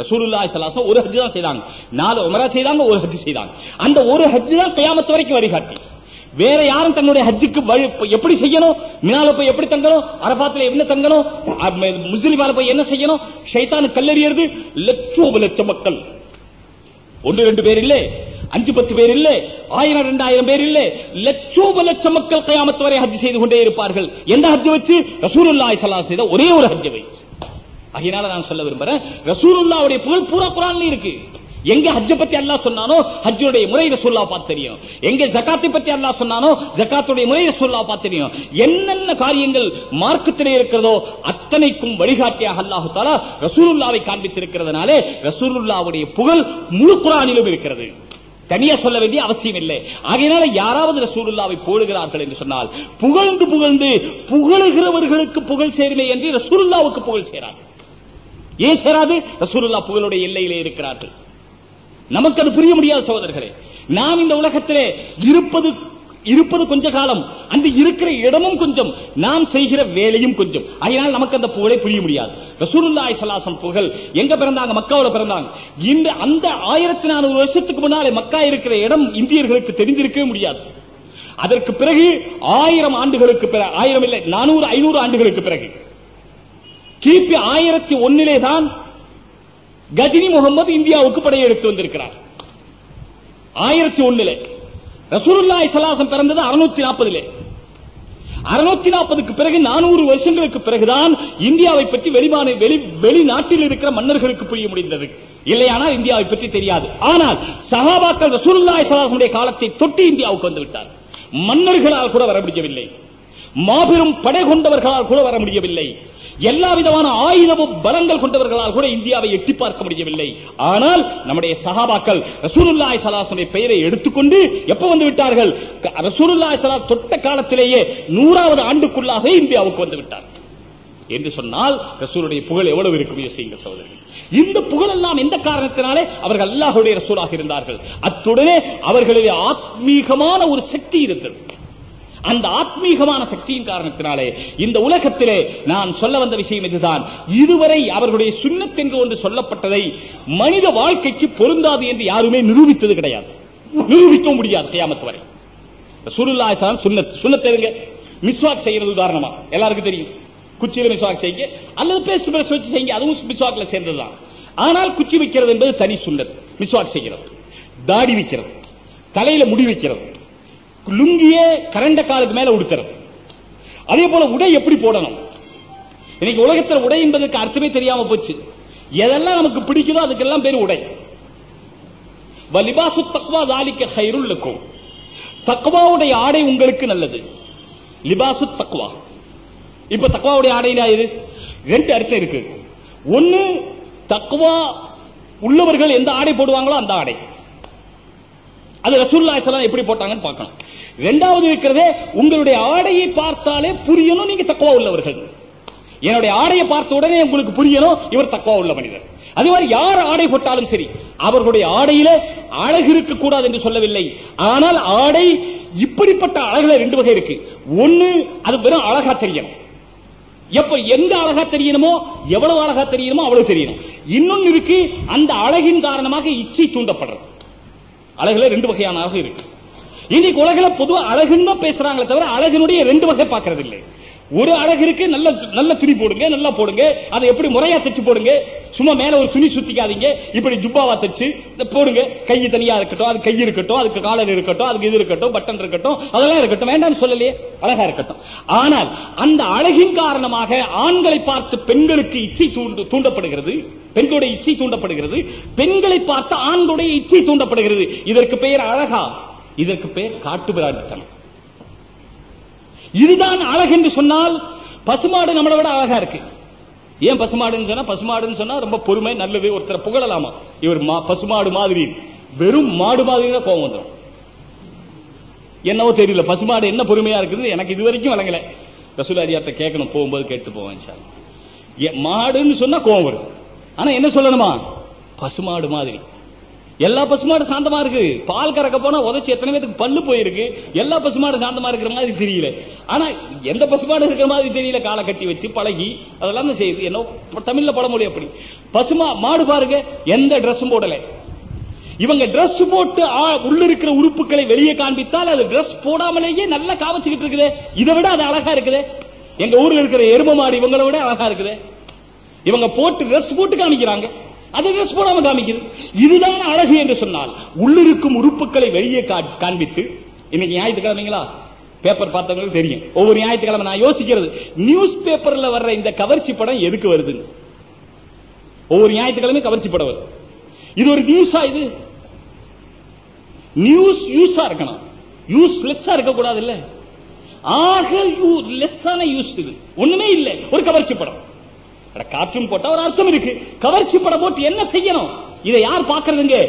ரசூலுல்லாஹி ஸல்லல்லாஹு ஒரு ஹஜ் தான் செய்தாங்க. நாலு உமரா செய்தாங்க ஒரு ஹஜ் செய்தாங்க. அந்த ஒரு ஹஜ் தான் கியாமத் வரைக்கும் வழிகாட்டி. வேற யாரும் தன்னுடைய ஹஜ்ஜுக்கு வழி எப்படி செய்யணும்? மினால போய் எப்படி தங்கணும்? அரபாத்துல என்ன தங்கணும்? முஸ்லிமால போய் என்ன செய்யணும்? ஷைத்தானு கல்லறியது லட்சோப லட்ச மக்கள். ஒன்று ரெண்டு பேர் இல்ல. அஞ்சு பத்து பேர் இல்லை. ஆயிரம் ரெண்டாயிரம் பேர் இல்ல. லட்சோப லட்சம் மக்கள் கயாமத்து வரை ஹஜ் செய்து கொண்டே இருப்பார்கள். எந்த ஹஜ் வச்சு? ரசூலுல்லாய் ஸல்லல்லாஹு செய்த ஒரே ஒரு ஹஜ் வச்சு. அதனால நான் சொல்ல விரும்புறேன் ரசூலுல்லாவுடைய புகழ் பூரா குரான்ல இருக்கு. எங்க ஹஜ்ஜ பத்தி அல்லாஹ் சொன்னானோ ஹஜ்ஜுடைய முறை ரசூல்லா பார்த்து தெரியும். எங்க ஜகாத்தை பத்தி அல்லா சொன்னானோ ஜகாத்துடைய முறை ரசூல்லா பார்த்து தெரியும். என்னென்ன காரியங்கள் மார்க்கத்திலே இருக்கிறதோ அத்தனைக்கும் வழிகாட்டியாக அல்லாஹு தாலா ரசூலுல்லாவை காண்பித்திருக்கிறதுனாலே ரசூலுல்லாவுடைய புகழ் முழு குரானிலும் இருக்கிறது. தனியா சொல்ல வேண்டிய அவசியம் இல்லை. ஆகையினால யாராவது ரசூலுல்லாவை போடுகிறார்கள் என்று சொன்னால் புகழ்ந்து புகழ்ந்து புகழுகிறவர்களுக்கு புகழ் சேருமே என்று ரசூலுல்லாவுக்கு புகழ் சேராது. ஏன் சேராது? ரசூலுல்லா புகழுடைய எல்லையிலே இருக்கிறார்கள். நமக்கு அது புரிய முடியாது சகோதரர்களே நாம் இந்த உலகத்திலே இருப்பது இருப்பது கொஞ்ச காலம் அந்த இருக்கிற இடமும் கொஞ்சம் நாம் செய்கிற வேலையும் கொஞ்சம். அதனால் நமக்கு அந்த புகழை புரிய முடியாது. ரசூலுல்லாஹி ஸல்லல்லாஹு புகழ் எங்க பிறந்தாங்க? மக்காவோட பிறந்தாங்க. இந்த அந்த ஆயிரத்தி நானூறு வருஷத்துக்கு முன்னாலே மக்கா இருக்கிற இடம் இந்தியர்களுக்கு தெரிந்திருக்கவே முடியாது. அதற்கு பிறகு ஆயிரம் ஆண்டுகளுக்கு பிறகு ஆயிரம் இல்லை நானூறு ஐநூறு ஆண்டுகளுக்கு பிறகு. கிபி ஆயிரத்தி ஒன்னிலே தான் கஜினி முகமது இந்தியாவுக்கு படையெடுத்து வந்திருக்கிறார். ஆயிரத்தி ஒண்ணுல. ரசூலுல்லாஹி சலாசம் பிறந்தது அறுநூத்தி நாற்பதுல அறுநூத்தி நாற்பதுக்கு பிறகு நானூறு வருஷங்களுக்கு பிறகுதான் இந்தியாவை பற்றி வெளிமான வெளி வெளிநாட்டில் இருக்கிற மன்னர்களுக்கு புரிய முடிந்தது. இல்லையானால் இந்தியாவை பற்றி தெரியாது. ஆனால் சஹாபாக்கள் ரசூலுல்லாஹி ஸல்லல்லாஹு காலத்தை தொட்டு இந்தியாவுக்கு வந்துவிட்டார் மன்னர்களால் கூட வர முடியவில்லை. மாபெரும் படை கொண்டவர்களால் கூட வர முடியவில்லை. எல்லா விதமான ஆயுதமும் பலங்கள் கொண்டவர்களால் கூட இந்தியாவை எட்டி பார்க்க முடியவில்லை. ஆனால் நம்முடைய சகாபாக்கள் ரசூலுல்லாய் ஸல்லல்லாஹு பெயரை எடுத்துக்கொண்டு எப்ப வந்து விட்டார்கள்? ரசூலுல்லாய் சலா தொட்ட காலத்திலேயே நூறாவது ஆண்டுக்குள்ளாக இந்தியாவுக்கு வந்து விட்டார். என்று சொன்னால் ரசூலுடைய புகழ் எவ்வளவு இருக்கும் செய்யுங்கள் சகோதரர்கள். இந்த புகழ் எல்லாம் எந்த காரணத்தினாலே அவர்கள் அல்லாஹுடைய ரசூலாக இருந்தார்கள்? அத்துடனே அவர்களிலே ஆத்மீகமான ஒரு சக்தி இருந்தது. அந்த ஆத்மீகமான சக்தியின் காரணத்தினாலே இந்த உலகத்திலே நான் சொல்ல வந்த விஷயம் இதுதான். இதுவரை அவர்களுடைய சுண்ணத் என்று ஒன்று சொல்லப்பட்டதை மனித வாழ்க்கைக்கு பொருந்தாது என்று யாருமே நிரூபித்தது கிடையாது. நிரூபிக்க முடியாது கையாமத்து வரை. சுருல்லாய் சுண்ணத் சுண்ணத் மிஸ்வாக் செய்யறது உதாரணமா. எல்லாருக்கும் தெரியும். குச்சியில மிஸ்வாக் செய்யுங்க. அல்லது பேஸ்ட் பிரஷ் வச்சு செய்யுங்க. அதுவும் மிஸ்வாக்ல சேர்ந்ததுதான். ஆனால் குச்சி வைக்கிறது என்பது தனி சுண்ணத். மிஸ்வாக் செய்கிறது. தாடி வைக்கிறது. தலையில முடி வைக்கிறது. லுங்கிய கரண்ட காலுக்கு மேல உடுக்கிறது. அதே போல உடை எப்படி போடணும்? இன்னைக்கு உலகத்தில் உடை என்பதற்கு அர்த்தமே தெரியாம போச்சு. எதெல்லாம் நமக்கு பிடிக்குதோ அதுக்கெல்லாம் பேர் உடை. வலிபாசு தக்வா தாலிக்க ஹைருள் இருக்கும் தக்வாவுடைய ஆடை உங்களுக்கு நல்லது. லிபாசு தக்வா. இப்ப தக்வாவுடைய ஆடை இது? ரெண்டு அர்த்தம் இருக்கு. ஒன்னு தக்வா உள்ளவர்கள் எந்த ஆடை போடுவாங்களோ அந்த ஆடை. அது ரசூல்லா எப்படி போட்டாங்கன்னு பார்க்கணும் ரெண்டாவது இருக்கிறது உங்களுடைய ஆடையை பார்த்தாலே புரியணும் நீங்க தக்குவா உள்ளவர்கள். என்னுடைய ஆடையை பார்த்த உடனே உங்களுக்கு புரியணும் இவர் தக்குவா உள்ள மனிதர். அதே மாதிரி யார் ஆடை போட்டாலும் சரி அவர்களுடைய ஆடையில அழகு இருக்க கூடாது என்று சொல்லவில்லை. ஆனால் ஆடை இப்படிப்பட்ட அழகுல ரெண்டு வகை இருக்கு. ஒண்ணு அது வெறும் அழகா தெரியணும். எப்ப எங்க அழகா தெரியணுமோ எவ்வளவு அழகா தெரியணுமோ அவ்வளவு தெரியணும். இன்னொன்னு இருக்கு அந்த அழகின் காரணமாக இச்சை தூண்டப்படுறது. அழகுல ரெண்டு வகையான அழகு இருக்கு. இன்னைக்கு உலகில பொதுவா அழகுன்னு பேசுறாங்களே தவிர அழகினுடைய ரெண்டு வகை பார்க்கறது இல்லை ஒரு அழகு இருக்கு நல்ல நல்ல துணி போடுங்க நல்லா போடுங்க அதை எப்படி முறையா தச்சு போடுங்க சும்மா மேல ஒரு துணி சுத்திக்காதீங்க இப்படி ஜுப்பாவா தச்சு போடுங்க. கை தனியா இருக்கட்டும் அது கை இருக்கட்டும் அதுக்கு காலர் இருக்கட்டும் அதுக்கு இது இருக்கட்டும் பட்டன் இருக்கட்டும் அதெல்லாம் இருக்கட்டும் வேண்டாம்னு சொல்லலையே அழகா இருக்கட்டும். ஆனால் அந்த அழகின் காரணமாக ஆண்களை பார்த்து பெண்களுக்கு இச்சை தூண்டு தூண்டப்படுகிறது பெண்களுடைய இச்சை தூண்டப்படுகிறது பெண்களை பார்த்து ஆண்களுடைய இச்சை தூண்டப்படுகிறது. இதற்கு பெயர் அழகா. இதற்கு பெயர் காட்டுபிராண்டித்தனம் இதுதான் அழகு என்று சொன்னால் பசுமாடு நம்மளை விட அழகா இருக்கு. ஏன் பசுமாடுன்னு சொன்னா பசுமாடுன்னு சொன்னா ரொம்ப பொறுமை நல்லது ஒருத்தரை புகழலாமா? இவர் பசுமாடு மாதிரி. வெறும் மாடு மாதிரி தான் கோபம் வந்துடும் என்னவோ தெரியல பசுமாடு என்ன பொறுமையா இருக்குது எனக்கு இது வரைக்கும் வழங்கல ரசூலாரியார்ட்ட கேட்கணும் போகும்போது கேட்டு போவேன் சார் மாடுன்னு சொன்னா கோபம் வரும். ஆனா என்ன சொல்லணுமா? பசுமாடு மாதிரி. எல்லா பசுமாடு சாந்தமா இருக்கு. பால் கறக்க போனா உதச்சி எத்தனை பேருக்கு பல்லு போயிருக்கு. எல்லா பசுமாடு சாந்தமா இருக்கிற மாதிரி தெரியல. ஆனா எந்த பசுமாடு இருக்கிற மாதிரி தெரியல காலை கட்டி வச்சு பழகி அதெல்லாம் செய்யுது. என்ன தமிழ்ல பழமொழி அப்படி. பசுமா மாடு பாருங்க எந்த ட்ரெஸ்ஸும் போடல. இவங்க டிரஸ் போட்டு ஆ- உள்ள இருக்கிற உறுப்புகளை வெளியே காண்பித்தால் அது டிரஸ் போடாமலேயே நல்லா காமிச்சுக்கிட்டு இருக்குது. இதை விட அது அழகா இருக்குது. எங்க ஊர்ல இருக்கிற எரும மாடு இவங்களை விட அழகா இருக்குது. இவங்க போட்டு ட்ரெஸ் போட்டு காமிக்கிறாங்க. அது போடாம காமிக்குது. இதுதான் அழகு என்று சொன்னால் உள்ளிருக்கும் உறுப்புகளை வெளியே காண்பித்து இன்னைக்கு ஞாயிற்றுக்கிழமைங்களா? பேப்பர் பார்த்தவங்களுக்கு தெரியும். ஒவ்வொரு ஞாயிற்றுக்கிழமை நான் யோசிக்கிறது நியூஸ் பேப்பர்ல வர்ற இந்த கவர்ச்சி படம் எதுக்கு வருதுன்னு ஒவ்வொரு ஞாயிற்றுக்கிழமை கவர்ச்சி படம் வருது. இது ஒரு நியூஸா இது? நியூஸ் யூஸா இருக்கணும். யூஸ்லெஸ்ஸா இருக்க கூடாது இல்ல ஆக லெஸ்ஸான யூஸ் இது. ஒண்ணுமே இல்லை. ஒரு கவர்ச்சி படம். காற்றும் போட்டா ஒரு அர்த்தம் இருக்கு. கவர்ச்சி படம் போட்டு என்ன செய்யணும்? இதை யார் பாக்குறதுங்க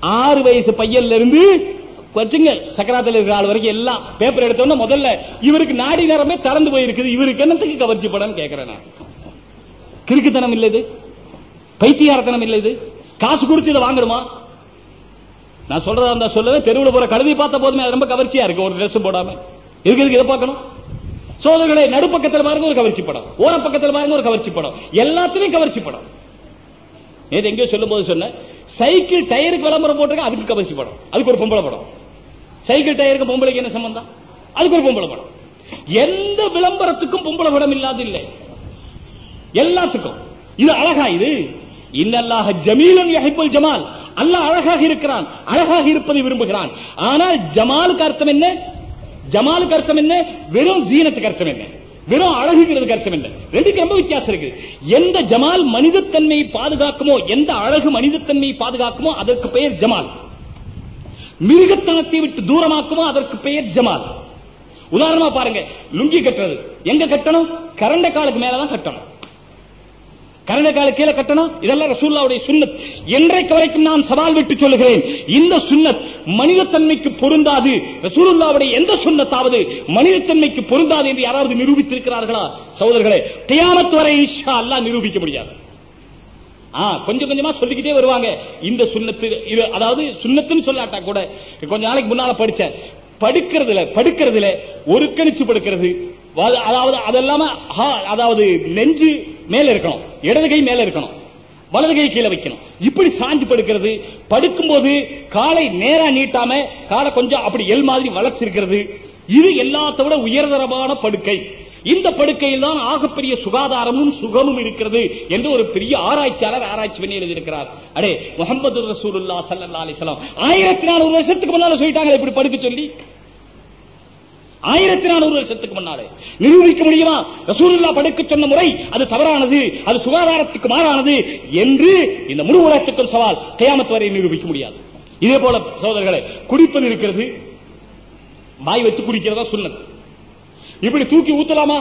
ஆறு வயசு பையன்ல இருந்து வச்சுங்க சக்கராத்துல இருக்கிற ஆள் வரைக்கும் எல்லாம் பேப்பர் எடுத்தோம்னா முதல்ல இவருக்கு நாடி நேரமே திறந்து போயிருக்குது. இவருக்கு என்னத்துக்கு கவர்ச்சி படம் கேட்கிறேன் நான். கிறுக்குத்தனம் இல்ல இது. பைத்தியாரத்தனம் இல்லை இது. காசு கொடுத்து இதை வாங்கணுமா நான் சொல்றதா இருந்தா சொல்லுவேன் தெருவில் போற கழுதி பார்த்த போதுமே அது ரொம்ப கவர்ச்சியா இருக்கு ஒரு ட்ரெஸ் போடாம. இருக்கிறதுக்கு இதை பார்க்கணும்? சோதர்களை நடுப்பக்கத்தில் பாருங்க ஒரு கவர்ச்சி படம். ஓர பக்கத்தில் பாருங்க ஒரு கவர்ச்சி படம். எல்லாத்துலயும் கவர்ச்சி படம். நேற்று எங்கேயோ சொல்லும் போது சொன்ன சைக்கிள் டயருக்கு விளம்பரம் போட்டிருக்க அதுக்கு கவர்ச்சி படம். அதுக்கு ஒரு பொம்பளை படம். சைக்கிள் டயருக்கு பொம்பளைக்கு என்ன சம்பந்தம்? அதுக்கு ஒரு பொம்பளை படம். எந்த விளம்பரத்துக்கும் பொம்பளை படம் இல்லாது இல்லை. எல்லாத்துக்கும். இது அழகா இது. இன்னல்லாக ஜமீலன் யஹிபுல் ஜமால். அல்லாஹ் அழகாக இருக்கிறான் அழகாக இருப்பதை விரும்புகிறான். ஆனால் ஜமாலுக்கு அர்த்தம் என்ன? ஜமாலுக்கு அர்த்தம் என்ன? வெறும் ஜீனத்துக்கு அர்த்தம் என்ன? வெறும் அழகுங்கிறதுக்கு அர்த்தம் என்ன? ரெண்டுக்கு ரொம்ப வித்தியாசம் இருக்கு எந்த ஜமால் மனிதத்தன்மையை பாதுகாக்குமோ எந்த அழகு மனிதத்தன்மையை பாதுகாக்குமோ அதற்கு பெயர் ஜமால். மிருகத்தனத்தை விட்டு தூரமாக்குமோ அதற்கு பெயர் ஜமால். உதாரணமா பாருங்க லுங்கி கட்டுறது. எங்க கட்டணும்? கரண்ட காலுக்கு மேலதான் கட்டணும். கரண்ட கீழே கட்டணும். இதெல்லாம் ரசூல்லாவுடைய சுண்ணத். என்றைக்கு வரைக்கும் நான் சவால் விட்டு சொல்லுகிறேன். இந்த சுண்ணத் மனிதத்தன்மைக்கு பொருந்தாது. ரசூலுல்லாவுடைய எந்த சுண்ணத்தாவது மனிதத்தன்மைக்கு பொருந்தாது என்று யாராவது நிரூபித்திருக்கிறார்களா? சகோதரர்களே கியாமத் வரை ஈஷா அல்லா நிரூபிக்க முடியாது. ஆ, கொஞ்சம் கொஞ்சமா சொல்லிக்கிட்டே வருவாங்க. இந்த சுண்ணத்து இது அதாவது சுண்ணத்துன்னு சொல்லாட்டா கூட கொஞ்ச நாளைக்கு முன்னால படிச்சேன். படுக்கிறதுல படுக்கிறதுல ஒரு கணிச்சு படுக்கிறது. அதாவது அதெல்லாம ஹா, அதாவது நெஞ்சு மேல இருக்கணும். இடது கை மேல இருக்கணும். வலது கை கீழே வைக்கணும். இப்படி சாஞ்சு படுக்கிறது படுக்கும்போது காலை நேரா நீட்டாம காலை கொஞ்சம் அப்படி எல் மாதிரி வளர்ச்சிருக்கிறது. இது எல்லாத்த விட உயர்தரமான படுக்கை. இந்த படுக்கையில் தான் ஆகப்பெரிய சுகாதாரமும் சுகமும் இருக்கிறது என்று ஒரு பெரிய ஆராய்ச்சியாளர் ஆராய்ச்சி பண்ணி எழுதியிருக்கிறார். அடே முகமது ரசூலுல்லா ஸல்லல்லாஹு ஆயிரத்தி நானூறு வருஷத்துக்கு முன்னால சொல்லிட்டாங்க இப்படி படுக்க சொல்லி. ஆயிரத்தி நானூறு வருஷத்துக்கு முன்னாலே. நிரூபிக்க முடியுமா? ரசூலுல்லா படுக்க சொன்ன முறை அது தவறானது அது சுகாதாரத்துக்கு மாறானது என்று இந்த முழு உலகத்துக்கும் சவால் கையாமத்து வரை நிரூபிக்க முடியாது. இதே போல சகோதரர்களே குடிப்பது இருக்கிறது வாய் வச்சு குடிக்கிறதா சொன்னது இப்படி தூக்கி ஊத்தலாமா?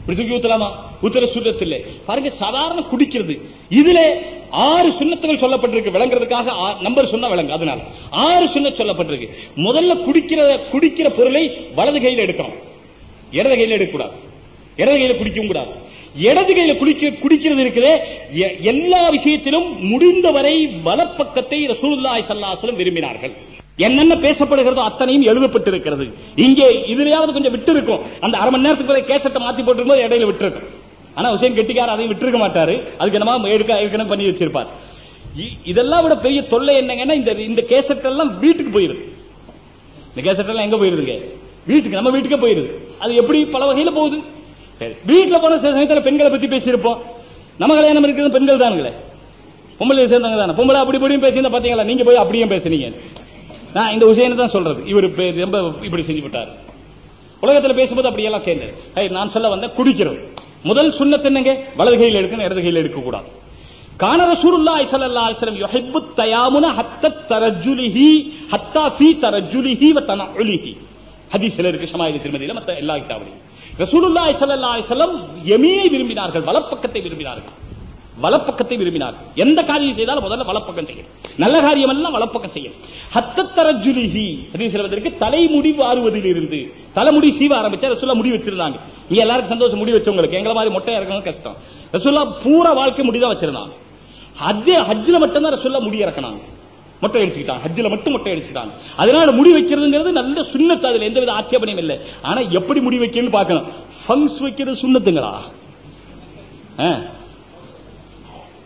இப்படி தூக்கி ஊத்தலாமா? உத்தர சுண்ணத்தில் பாருங்க சாதாரண குடிக்கிறது. இதுல ஆறு சுண்ணத்துகள் சொல்லப்பட்டிருக்கு. விளங்குறதுக்காக நம்பர் சொன்னா விளங்கு அதனால. ஆறு சுண்ணத் சொல்லப்பட்டிருக்கு. முதல்ல குடிக்கிற குடிக்கிற பொருளை வலது கையில எடுக்கணும். இடது கையில எடுக்கக்கூடாது. இடது கையில குடிக்கவும் கூடாது. இடது கையில குடிக்க குடிக்கிறது இருக்குதே எ- எல்லா விஷயத்திலும் முடிந்தவரை வலப்பக்கத்தை ரசூலுல்லாய் ஸல்லல்லாஹு விரும்பினார்கள். என்னென்ன பேசப்படுகிறதோ அத்தனையும் எழுதப்பட்டிருக்கிறது. இங்கே இதுலயாவது கொஞ்சம் விட்டு இருக்கும் அந்த அரை மணி நேரத்துக்கு பிறகு கேசட்டை மாத்தி போட்டிருக்கும்போது இடையில விட்டு இருக்கும் ஆனா ஹுசேன் கெட்டிக்கார அதையும் விட்டுருக்க மாட்டாரு. அதுக்கு என்னமா ஏற்கனவே பண்ணி வச்சிருப்பார். இதெல்லாம் விட பெரிய தொல்லை என்னங்கன்னா இந்த இந்த கேசட் எல்லாம் வீட்டுக்கு போயிருது. இந்த கேசட் எல்லாம் எங்க போயிருதுங்க? வீட்டுக்கு நம்ம வீட்டுக்கே போயிருது. அது எப்படி பல வகையில போகுது. சரி வீட்டுல போன சில சமயத்துல பெண்களை பத்தி பேசியிருப்போம். நம்ம கல்யாணம் இருக்கிறது பெண்கள் தானுங்களே. பொம்பளை சேர்ந்தவங்க தானே. பொம்பளை அப்படி இப்படியும் பேசியிருந்தா பாத்தீங்களா? நீங்க போய் அப்படியும் பேசுனீங்க. நான் இந்த விஷயம் தான் சொல்றது. இவர் ரொம்ப இப்படி செஞ்சு விட்டாரு உலகத்துல பேசும்போது அப்படியெல்லாம் சேர்ந்தது. நான் சொல்ல வந்த குடிக்கிறோம். முதல் சுண்ணத்து என்னங்க? வலது கையில் எடுக்கணும் இடது கையில் எடுக்க கூடாது கான ரசூலுல்லாஹி ஸல்லல்லாஹு அலைஹி வஸல்லம் யுஹிப்பு தயாமுன ஹத்த தரஜுலிஹி ஹத்தா ஃபீ தரஜுலிஹி வ தனஉலிஹி. ஹதீஸ்ல இருக்கு ஷமாயில் திருமதியில மத்த எல்லா கிதாபிலும் ரசூலுல்லாஹி ஸல்லல்லாஹு அலைஹி வஸல்லம் யமீனை விரும்பினார்கள் வலப்பக்கத்தை விரும்பினார்கள். வலப்பக்கத்தை விரும்பினார். எந்த காரியம் செய்தாலும் முதல்ல வலப்பக்கம் செய்யும். நல்ல காரியம் எல்லாம் வலப்பக்கம் செய்யும். ஹத்தத்தரஜுலிஹி அப்படின்னு வந்திருக்கு தலைமுடி வாருவதில் இருந்து தலைமுடி சீவ ஆரம்பிச்சா ரசுல்லா முடி வச்சிருந்தாங்க. நீ எல்லாருக்கும் சந்தோஷம் முடி வச்சவங்களுக்கு. எங்களை மாதிரி மொட்டை இறக்கணும் கஷ்டம். ரசுல்லா பூரா வாழ்க்கை முடிதான் வச்சிருந்தாங்க ஹஜ் ஹஜ்ல மட்டும்தான் ரசுல்லா முடி இறக்கினாங்க. மொட்டை அடிச்சுக்கிட்டாங்க. ஹஜ்ஜில் மட்டும் மொட்டை அடிச்சுக்கிட்டாங்க. அதனால முடி வைக்கிறதுங்கிறது நல்ல சுண்ணத்து. அதுல எந்தவித ஆட்சேபனையும் இல்லை. ஆனா எப்படி முடி வைக்கணும்னு பார்க்கணும். ஃபங்ஸ் வைக்கிறது சுண்ணத்துங்களா? ஆ?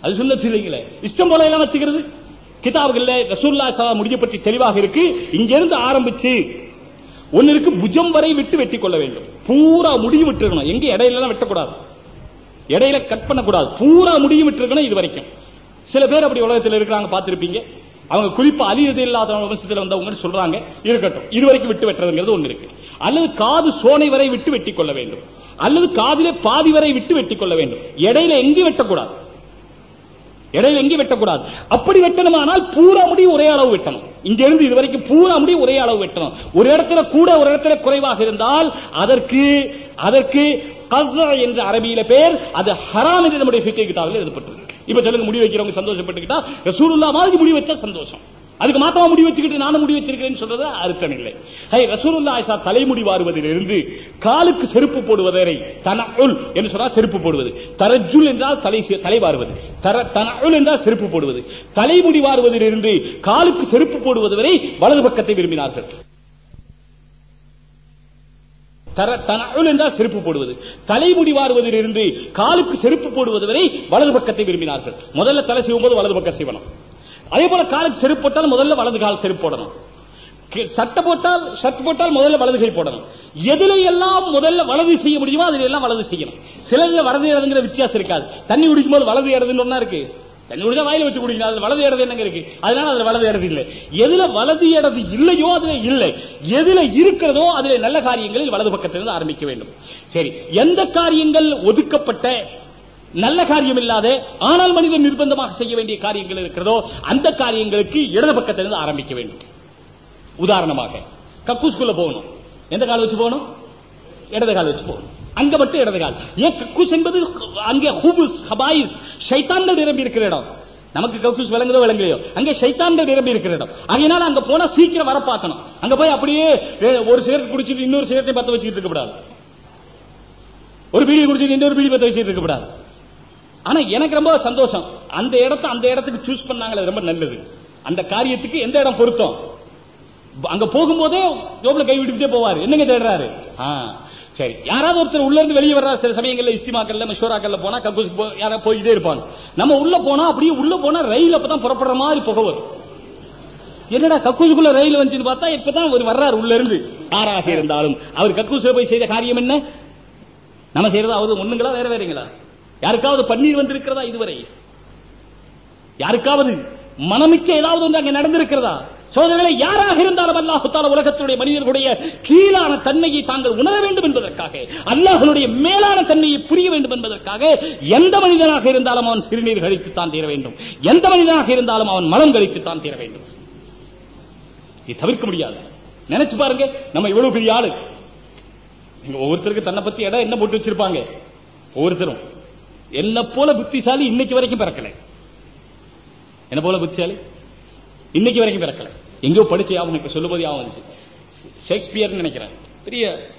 அது சொல்ல இல்லைங்களே. இஷ்டம் போல எல்லாம் வச்சுக்கிறது. கிதாபுகள்ல ரசூல்லா சலா முடிய பற்றி தெளிவாக இருக்கு. இங்க இருந்து ஆரம்பிச்சு ஒன்னு இருக்கு புஜம் வரை விட்டு வெட்டி கொள்ள வேண்டும். பூரா முடியும் விட்டுருக்கணும். எங்க இடையில எல்லாம் வெட்டக்கூடாது. இடையில கட் பண்ணக்கூடாது. பூரா முடியும் விட்டுருக்கணும் இது வரைக்கும். சில பேர் அப்படி உலகத்தில் இருக்கிறாங்க பார்த்திருப்பீங்க. அவங்க குறிப்பா அழியது இல்லாத வம்சத்தில் வந்தவங்க சொல்றாங்க. இருக்கட்டும். இது வரைக்கும் விட்டு வெட்டுறதுங்கிறது ஒண்ணு இருக்கு. அல்லது காது சோனை வரை விட்டு வெட்டி கொள்ள வேண்டும். அல்லது காதிலே பாதி வரை விட்டு வெட்டி கொள்ள வேண்டும். இடையில எங்கேயும் வெட்டக்கூடாது. இடையில எங்கேயும் வெட்டக்கூடாது. அப்படி வெட்டணுமானால் பூரா முடி ஒரே அளவு வெட்டணும். இங்க இருந்து இது வரைக்கும் பூரா முடி ஒரே அளவு வெட்டணும். ஒரு இடத்துல கூட ஒரு இடத்துல குறைவாக இருந்தால் அதற்கு அதற்கு என்ற அரபியில பேர் அது ஹராம் என்று நம்முடைய பிக்கை கிட்டாவில் எழுதப்பட்டிருக்கு. இப்ப சொல்லுங்க முடி வைக்கிறவங்க சந்தோஷப்பட்டுக்கிட்டா ரசூலுல்லா மாதிரி முடி வச்சா சந்தோஷம். அதுக்கு மாத்தமா முடி வச்சுக்கிட்டு நானும் முடி வச்சிருக்கிறேன்னு சொல்றது அர்த்தம் இல்லை. ஹை ரசூலுல்லாஹி ஆயிஷா தலைமுடி வாருவதிலிருந்து காலுக்கு செருப்பு போடுவதை தனஉல் என்று சொன்னால் செருப்பு போடுவது. தரஜுல் என்றால் தலை தலை வாருவது. தர தனஉல் என்றால் செருப்பு போடுவது. தலைமுடி வாருவதிலிருந்து காலுக்கு செருப்பு போடுவது வரை வலது பக்கத்தை விரும்பினார்கள். தர தனஉல் என்றால் செருப்பு போடுவது. தலைமுடி வாருவதிலிருந்து காலுக்கு செருப்பு போடுவது வரை வலது பக்கத்தை விரும்பினார்கள். முதல்ல தலை செய்யும் போது வலது பக்கம் செய்வனம் அதே போல காலுக்கு செருப்பு போட்டால் முதல்ல வலது கால் செருப்பு போடணும். சட்டை போட்டால் ஷர்ட் போட்டால் முதல்ல வலது கை போடணும். எதுல எல்லாம் முதல்ல வலது செய்ய முடியுமோ அதுல எல்லாம் வலது செய்யணும். சிலதுல வலது இடதுங்கிற வித்தியாசம் இருக்காது. தண்ணி குடிக்கும் போது வலது இடதுன்னு ஒண்ணா இருக்கு. தண்ணி குடிச்சா வாயில வச்சு குடிக்கணும். அதுல வலது இடது என்னங்க இருக்கு? அதனால அதுல வலது இடது இல்லை. எதுல வலது இடது இல்லையோ அதுல இல்லை. எதுல இருக்கிறதோ அதுல நல்ல காரியங்களில் வலது பக்கத்திலிருந்து ஆரம்பிக்க வேண்டும். சரி எந்த காரியங்கள் ஒதுக்கப்பட்ட நல்ல காரியம் இல்லாத ஆனால் மனிதன் நிர்பந்தமாக செய்ய வேண்டிய காரியங்கள் இருக்கிறதோ அந்த காரியங்களுக்கு இடது பக்கத்திலிருந்து ஆரம்பிக்க வேண்டும். உதாரணமாக கக்கூஸ்குள்ள போகணும். எந்த கால் வச்சு போகணும்? இடது கால் வச்சு போகணும். அங்க மட்டும் இடது கால். ஏன் கக்கூஸ் என்பது அங்கே ஹூபுஸ் ஹபாயிஸ் ஷைத்தான்கள் நிரம்பி இருக்கிற இடம். நமக்கு கக்கூஸ் விளங்குதோ விளங்கலையோ? அங்கே ஷைத்தான்கள் நிரம்பி இருக்கிற இடம். அதனால அங்க போனா சீக்கிரம் வர பார்க்கணும். அங்க போய் அப்படியே ஒரு சிகரெட் குடிச்சிட்டு இன்னொரு சிகரெட்டை பத்த வச்சுக்கிட்டு இருக்கக்கூடாது ஒரு பீடி குடிச்சிட்டு இன்னொரு பீடி பத்த வச்சுட்டு இருக்கக்கூடாது ஆனா எனக்கு ரொம்ப சந்தோஷம். அந்த இடத்தை அந்த இடத்துக்கு சூஸ் பண்ணாங்களே ரொம்ப நல்லது. அந்த காரியத்துக்கு எந்த இடம் பொருத்தம்? அங்க போகும்போதே ஜோப்ல கை விட்டுட்டே போவாரு. என்னங்க தேடுறாரு? சரி. யாராவது ஒருத்தர் உள்ள இருந்து வெளியே வர்றாரு சில சமயங்கள்ல இஸ்திமாக்கள்ல மஷூராக்கள்ல போனா கக்கூஸ் போ- யாராவது போயிட்டே இருப்பாங்க. நம்ம உள்ள போனா அப்படியே உள்ள போனா ரயில் அப்பதான் புறப்படுற மாதிரி புகை வரும். என்னடா கக்கூசுக்குள்ள ரயில் வந்துச்சுன்னு பார்த்தா இப்பதான் அவர் வர்றாரு உள்ள இருந்து. யாராக இருந்தாலும். அவர் கக்கூசுல போய் செய்த காரியம் என்ன? நம்ம செய்யறது அவரு ஒண்ணுங்களா வேற வேறங்களா? யாருக்காவது பன்னீர் வந்திருக்கிறதா இதுவரை? யாருக்காவது மனமிக்க ஏதாவது ஒன்று அங்க நடந்திருக்கிறதா? சோதனைகளை யாராக இருந்தாலும் அல்லாஹுத்தால உலகத்துடைய மனிதர்களுடைய கீழான தன்மையை தாங்கள் உணர வேண்டும் என்பதற்காக அல்லாஹனுடைய மேலான தன்மையை புரிய வேண்டும் என்பதற்காக எந்த மனிதனாக இருந்தாலும் அவன் சிறுநீர் கழித்துத்தான் தீர வேண்டும். எந்த மனிதனாக இருந்தாலும் அவன் மனம் கழித்துத்தான் தீர வேண்டும். இது தவிர்க்க முடியாது. நினைச்சு பாருங்க நம்ம இவ்வளவு பெரிய ஆளு. ஒவ்வொருத்தருக்கு தன்னை பத்தி இடம் என்ன போட்டு வச்சிருப்பாங்க? ஒவ்வொருத்தரும். என்ன போல புத்திசாலி இன்னைக்கு வரைக்கும் பிறக்கல. என்ன போல புத்திசாலி? இன்னைக்கு வரைக்கும் பிறக்கல. எங்கேயோ படிச்சு அவங்க இப்ப சொல்லும்போது ஞாபகம் வந்துச்சு ஷேக்ஸ்பியர் நினைக்கிறேன் பெரிய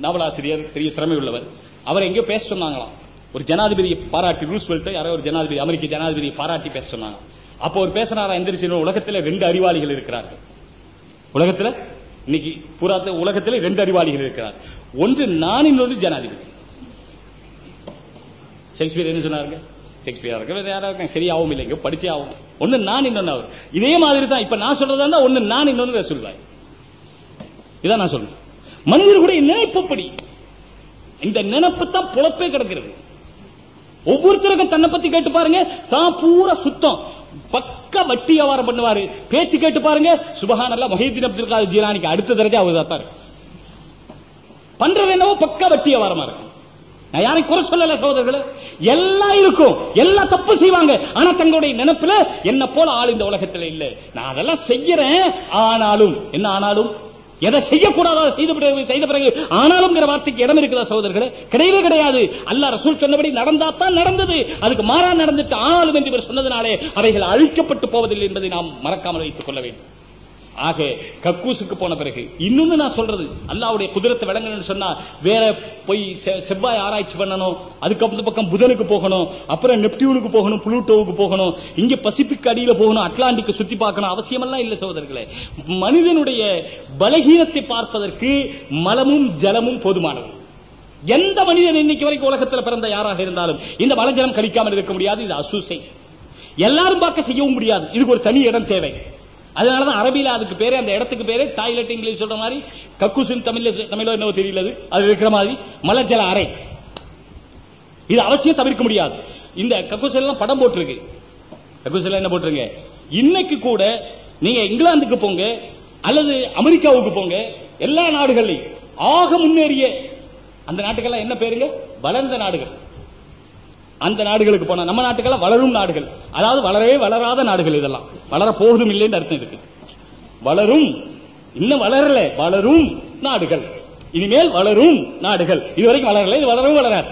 நாவலாசிரியர் பெரிய திறமை உள்ளவர். அவர் எங்கேயோ பேச சொன்னாங்களாம். ஒரு ஜனாதிபதியை பாராட்டி ரூஸ்வெல்ட் யாரோ ஒரு ஜனாதிபதி அமெரிக்க ஜனாதிபதியை பாராட்டி பேச சொன்னாங்க அப்போ அவர் பேசினாரா எந்திரிச்சு உலகத்தில் ரெண்டு அறிவாளிகள் இருக்கிறார்கள். உலகத்துல? இன்னைக்கு பூராத்த உலகத்துல ரெண்டு அறிவாளிகள் இருக்கிறார் ஒன்று நான் இன்னொன்று ஜனாதிபதி. ஷேக்ஸ்பியர் என்ன சொன்னாருங்க? ஷேக்ஸ்பியர் இருக்க யாரா இருக்காங்க சரியாகவும் இல்லைங்க படிச்சே ஆகும் ஒன்னு நான் இன்னொன்னு அவர். இதே மாதிரி தான் இப்ப நான் சொல்றதா இருந்தா ஒன்னு நான் இன்னொன்னு சொல்லுவாய் இதான் நான் சொல்றேன். மனிதர்களுடைய நினைப்புப்படி இந்த நினைப்பு தான் புழப்பே கிடக்கிறது. ஒவ்வொருத்தருக்கும் தன்னை பத்தி கேட்டு பாருங்க தான் பூரா சுத்தம். பக்க வட்டி வியாபாரம் பண்ணுவாரு. பேச்சு கேட்டு பாருங்க சுபஹான் மொஹீதீன் அப்துல் காதர் ஜீலானிக்கு அடுத்த தரஜா அவர் தான் பண்றது என்னவோ பக்க வட்டி வியாபாரமா இருக்கு. நான் யாரையும் குறை சொல்லல சகோதரர்களே. எல்லாம் இருக்கும். எல்லாம் தப்பு செய்வாங்க. ஆனா தங்களுடைய நினைப்புல என்ன போல ஆள் இந்த உலகத்துல இல்ல. நான் அதெல்லாம் செய்யறேன். ஆனாலும் என்ன ஆனாலும்? எதை செய்யக்கூடாதோ செய்த பிறகு செய்த பிறகு ஆனாலும்ங்கிற வார்த்தைக்கு இடம் இருக்குதா சகோதரர்களே? கிடையவே கிடையாது. அல்லாஹ் ரசூல் சொன்னபடி நடந்தா தான் நடந்தது. அதுக்கு மாறா நடந்துட்டு ஆனாலும் என்று இவர் சொன்னதுனாலே அவைகள் அழிக்கப்பட்டு போவதில்லை என்பதை நாம் மறக்காமல் வைத்துக் கொள்ள வேண்டும். ஆக கக்கூசுக்கு போன பிறகு இன்னொன்னு நான் சொல்றது அல்லாவுடைய குதிரத்தை விளங்கணும்னு சொன்னா வேற போய் செ- செவ்வாய் ஆராய்ச்சி பண்ணணும் அதுக்கப்புறம் பக்கம் புதனுக்கு போகணும் அப்புறம் நெப்டியூனுக்கு போகணும் புளூட்டோவுக்கு போகணும் இங்க பசிபிக் அடியில போகணும் அட்லாண்டிக் சுத்தி பார்க்கணும் அவசியமெல்லாம் இல்ல சோதர்களே மனிதனுடைய பலகீனத்தை பார்ப்பதற்கு மலமும் ஜலமும் போதுமானது. எந்த மனிதன் இன்னைக்கு வரைக்கும் உலகத்தில் பிறந்த யாராக இருந்தாலும் இந்த மலஜலம் கழிக்காமல் இருக்க முடியாது இது அசூசை. எல்லாரும் பார்க்க செய்யவும் முடியாது இதுக்கு ஒரு தனி இடம் தேவை. அதனாலதான் அரபியில அதுக்கு பேரு அந்த இடத்துக்கு பேரு டாய்லெட் இங்கிலீஷ் சொல்ற மாதிரி கக்குசின் தமிழ்ல தமிழோ என்னவோ தெரியல அது. இருக்கிற மாதிரி மலஜல அறை. இது அவசியம் தவிர்க்க முடியாது. இந்த கக்குசல் எல்லாம் படம் போட்டிருக்கு. கக்குசல் என்ன போட்டிருங்க இன்னைக்கு கூட நீங்க இங்கிலாந்துக்கு போங்க அல்லது அமெரிக்காவுக்கு போங்க எல்லா நாடுகளையும் ஆக முன்னேறிய அந்த நாட்டுக்கெல்லாம் என்ன பேருங்க? வளர்ந்த நாடுகள். அந்த நாடுகளுக்கு போனா நம்ம நாட்டுக்கெல்லாம் வளரும் நாடுகள். அதாவது வளரவே வளராத நாடுகள் இதெல்லாம். வளர போவதும் இல்லைன்னு அர்த்தம் இருக்கு வளரும். இன்னும் வளரல. வளரும் நாடுகள். இனிமேல் வளரும் நாடுகள். இதுவரைக்கும் வளரல. இது வளரவும் வளராது.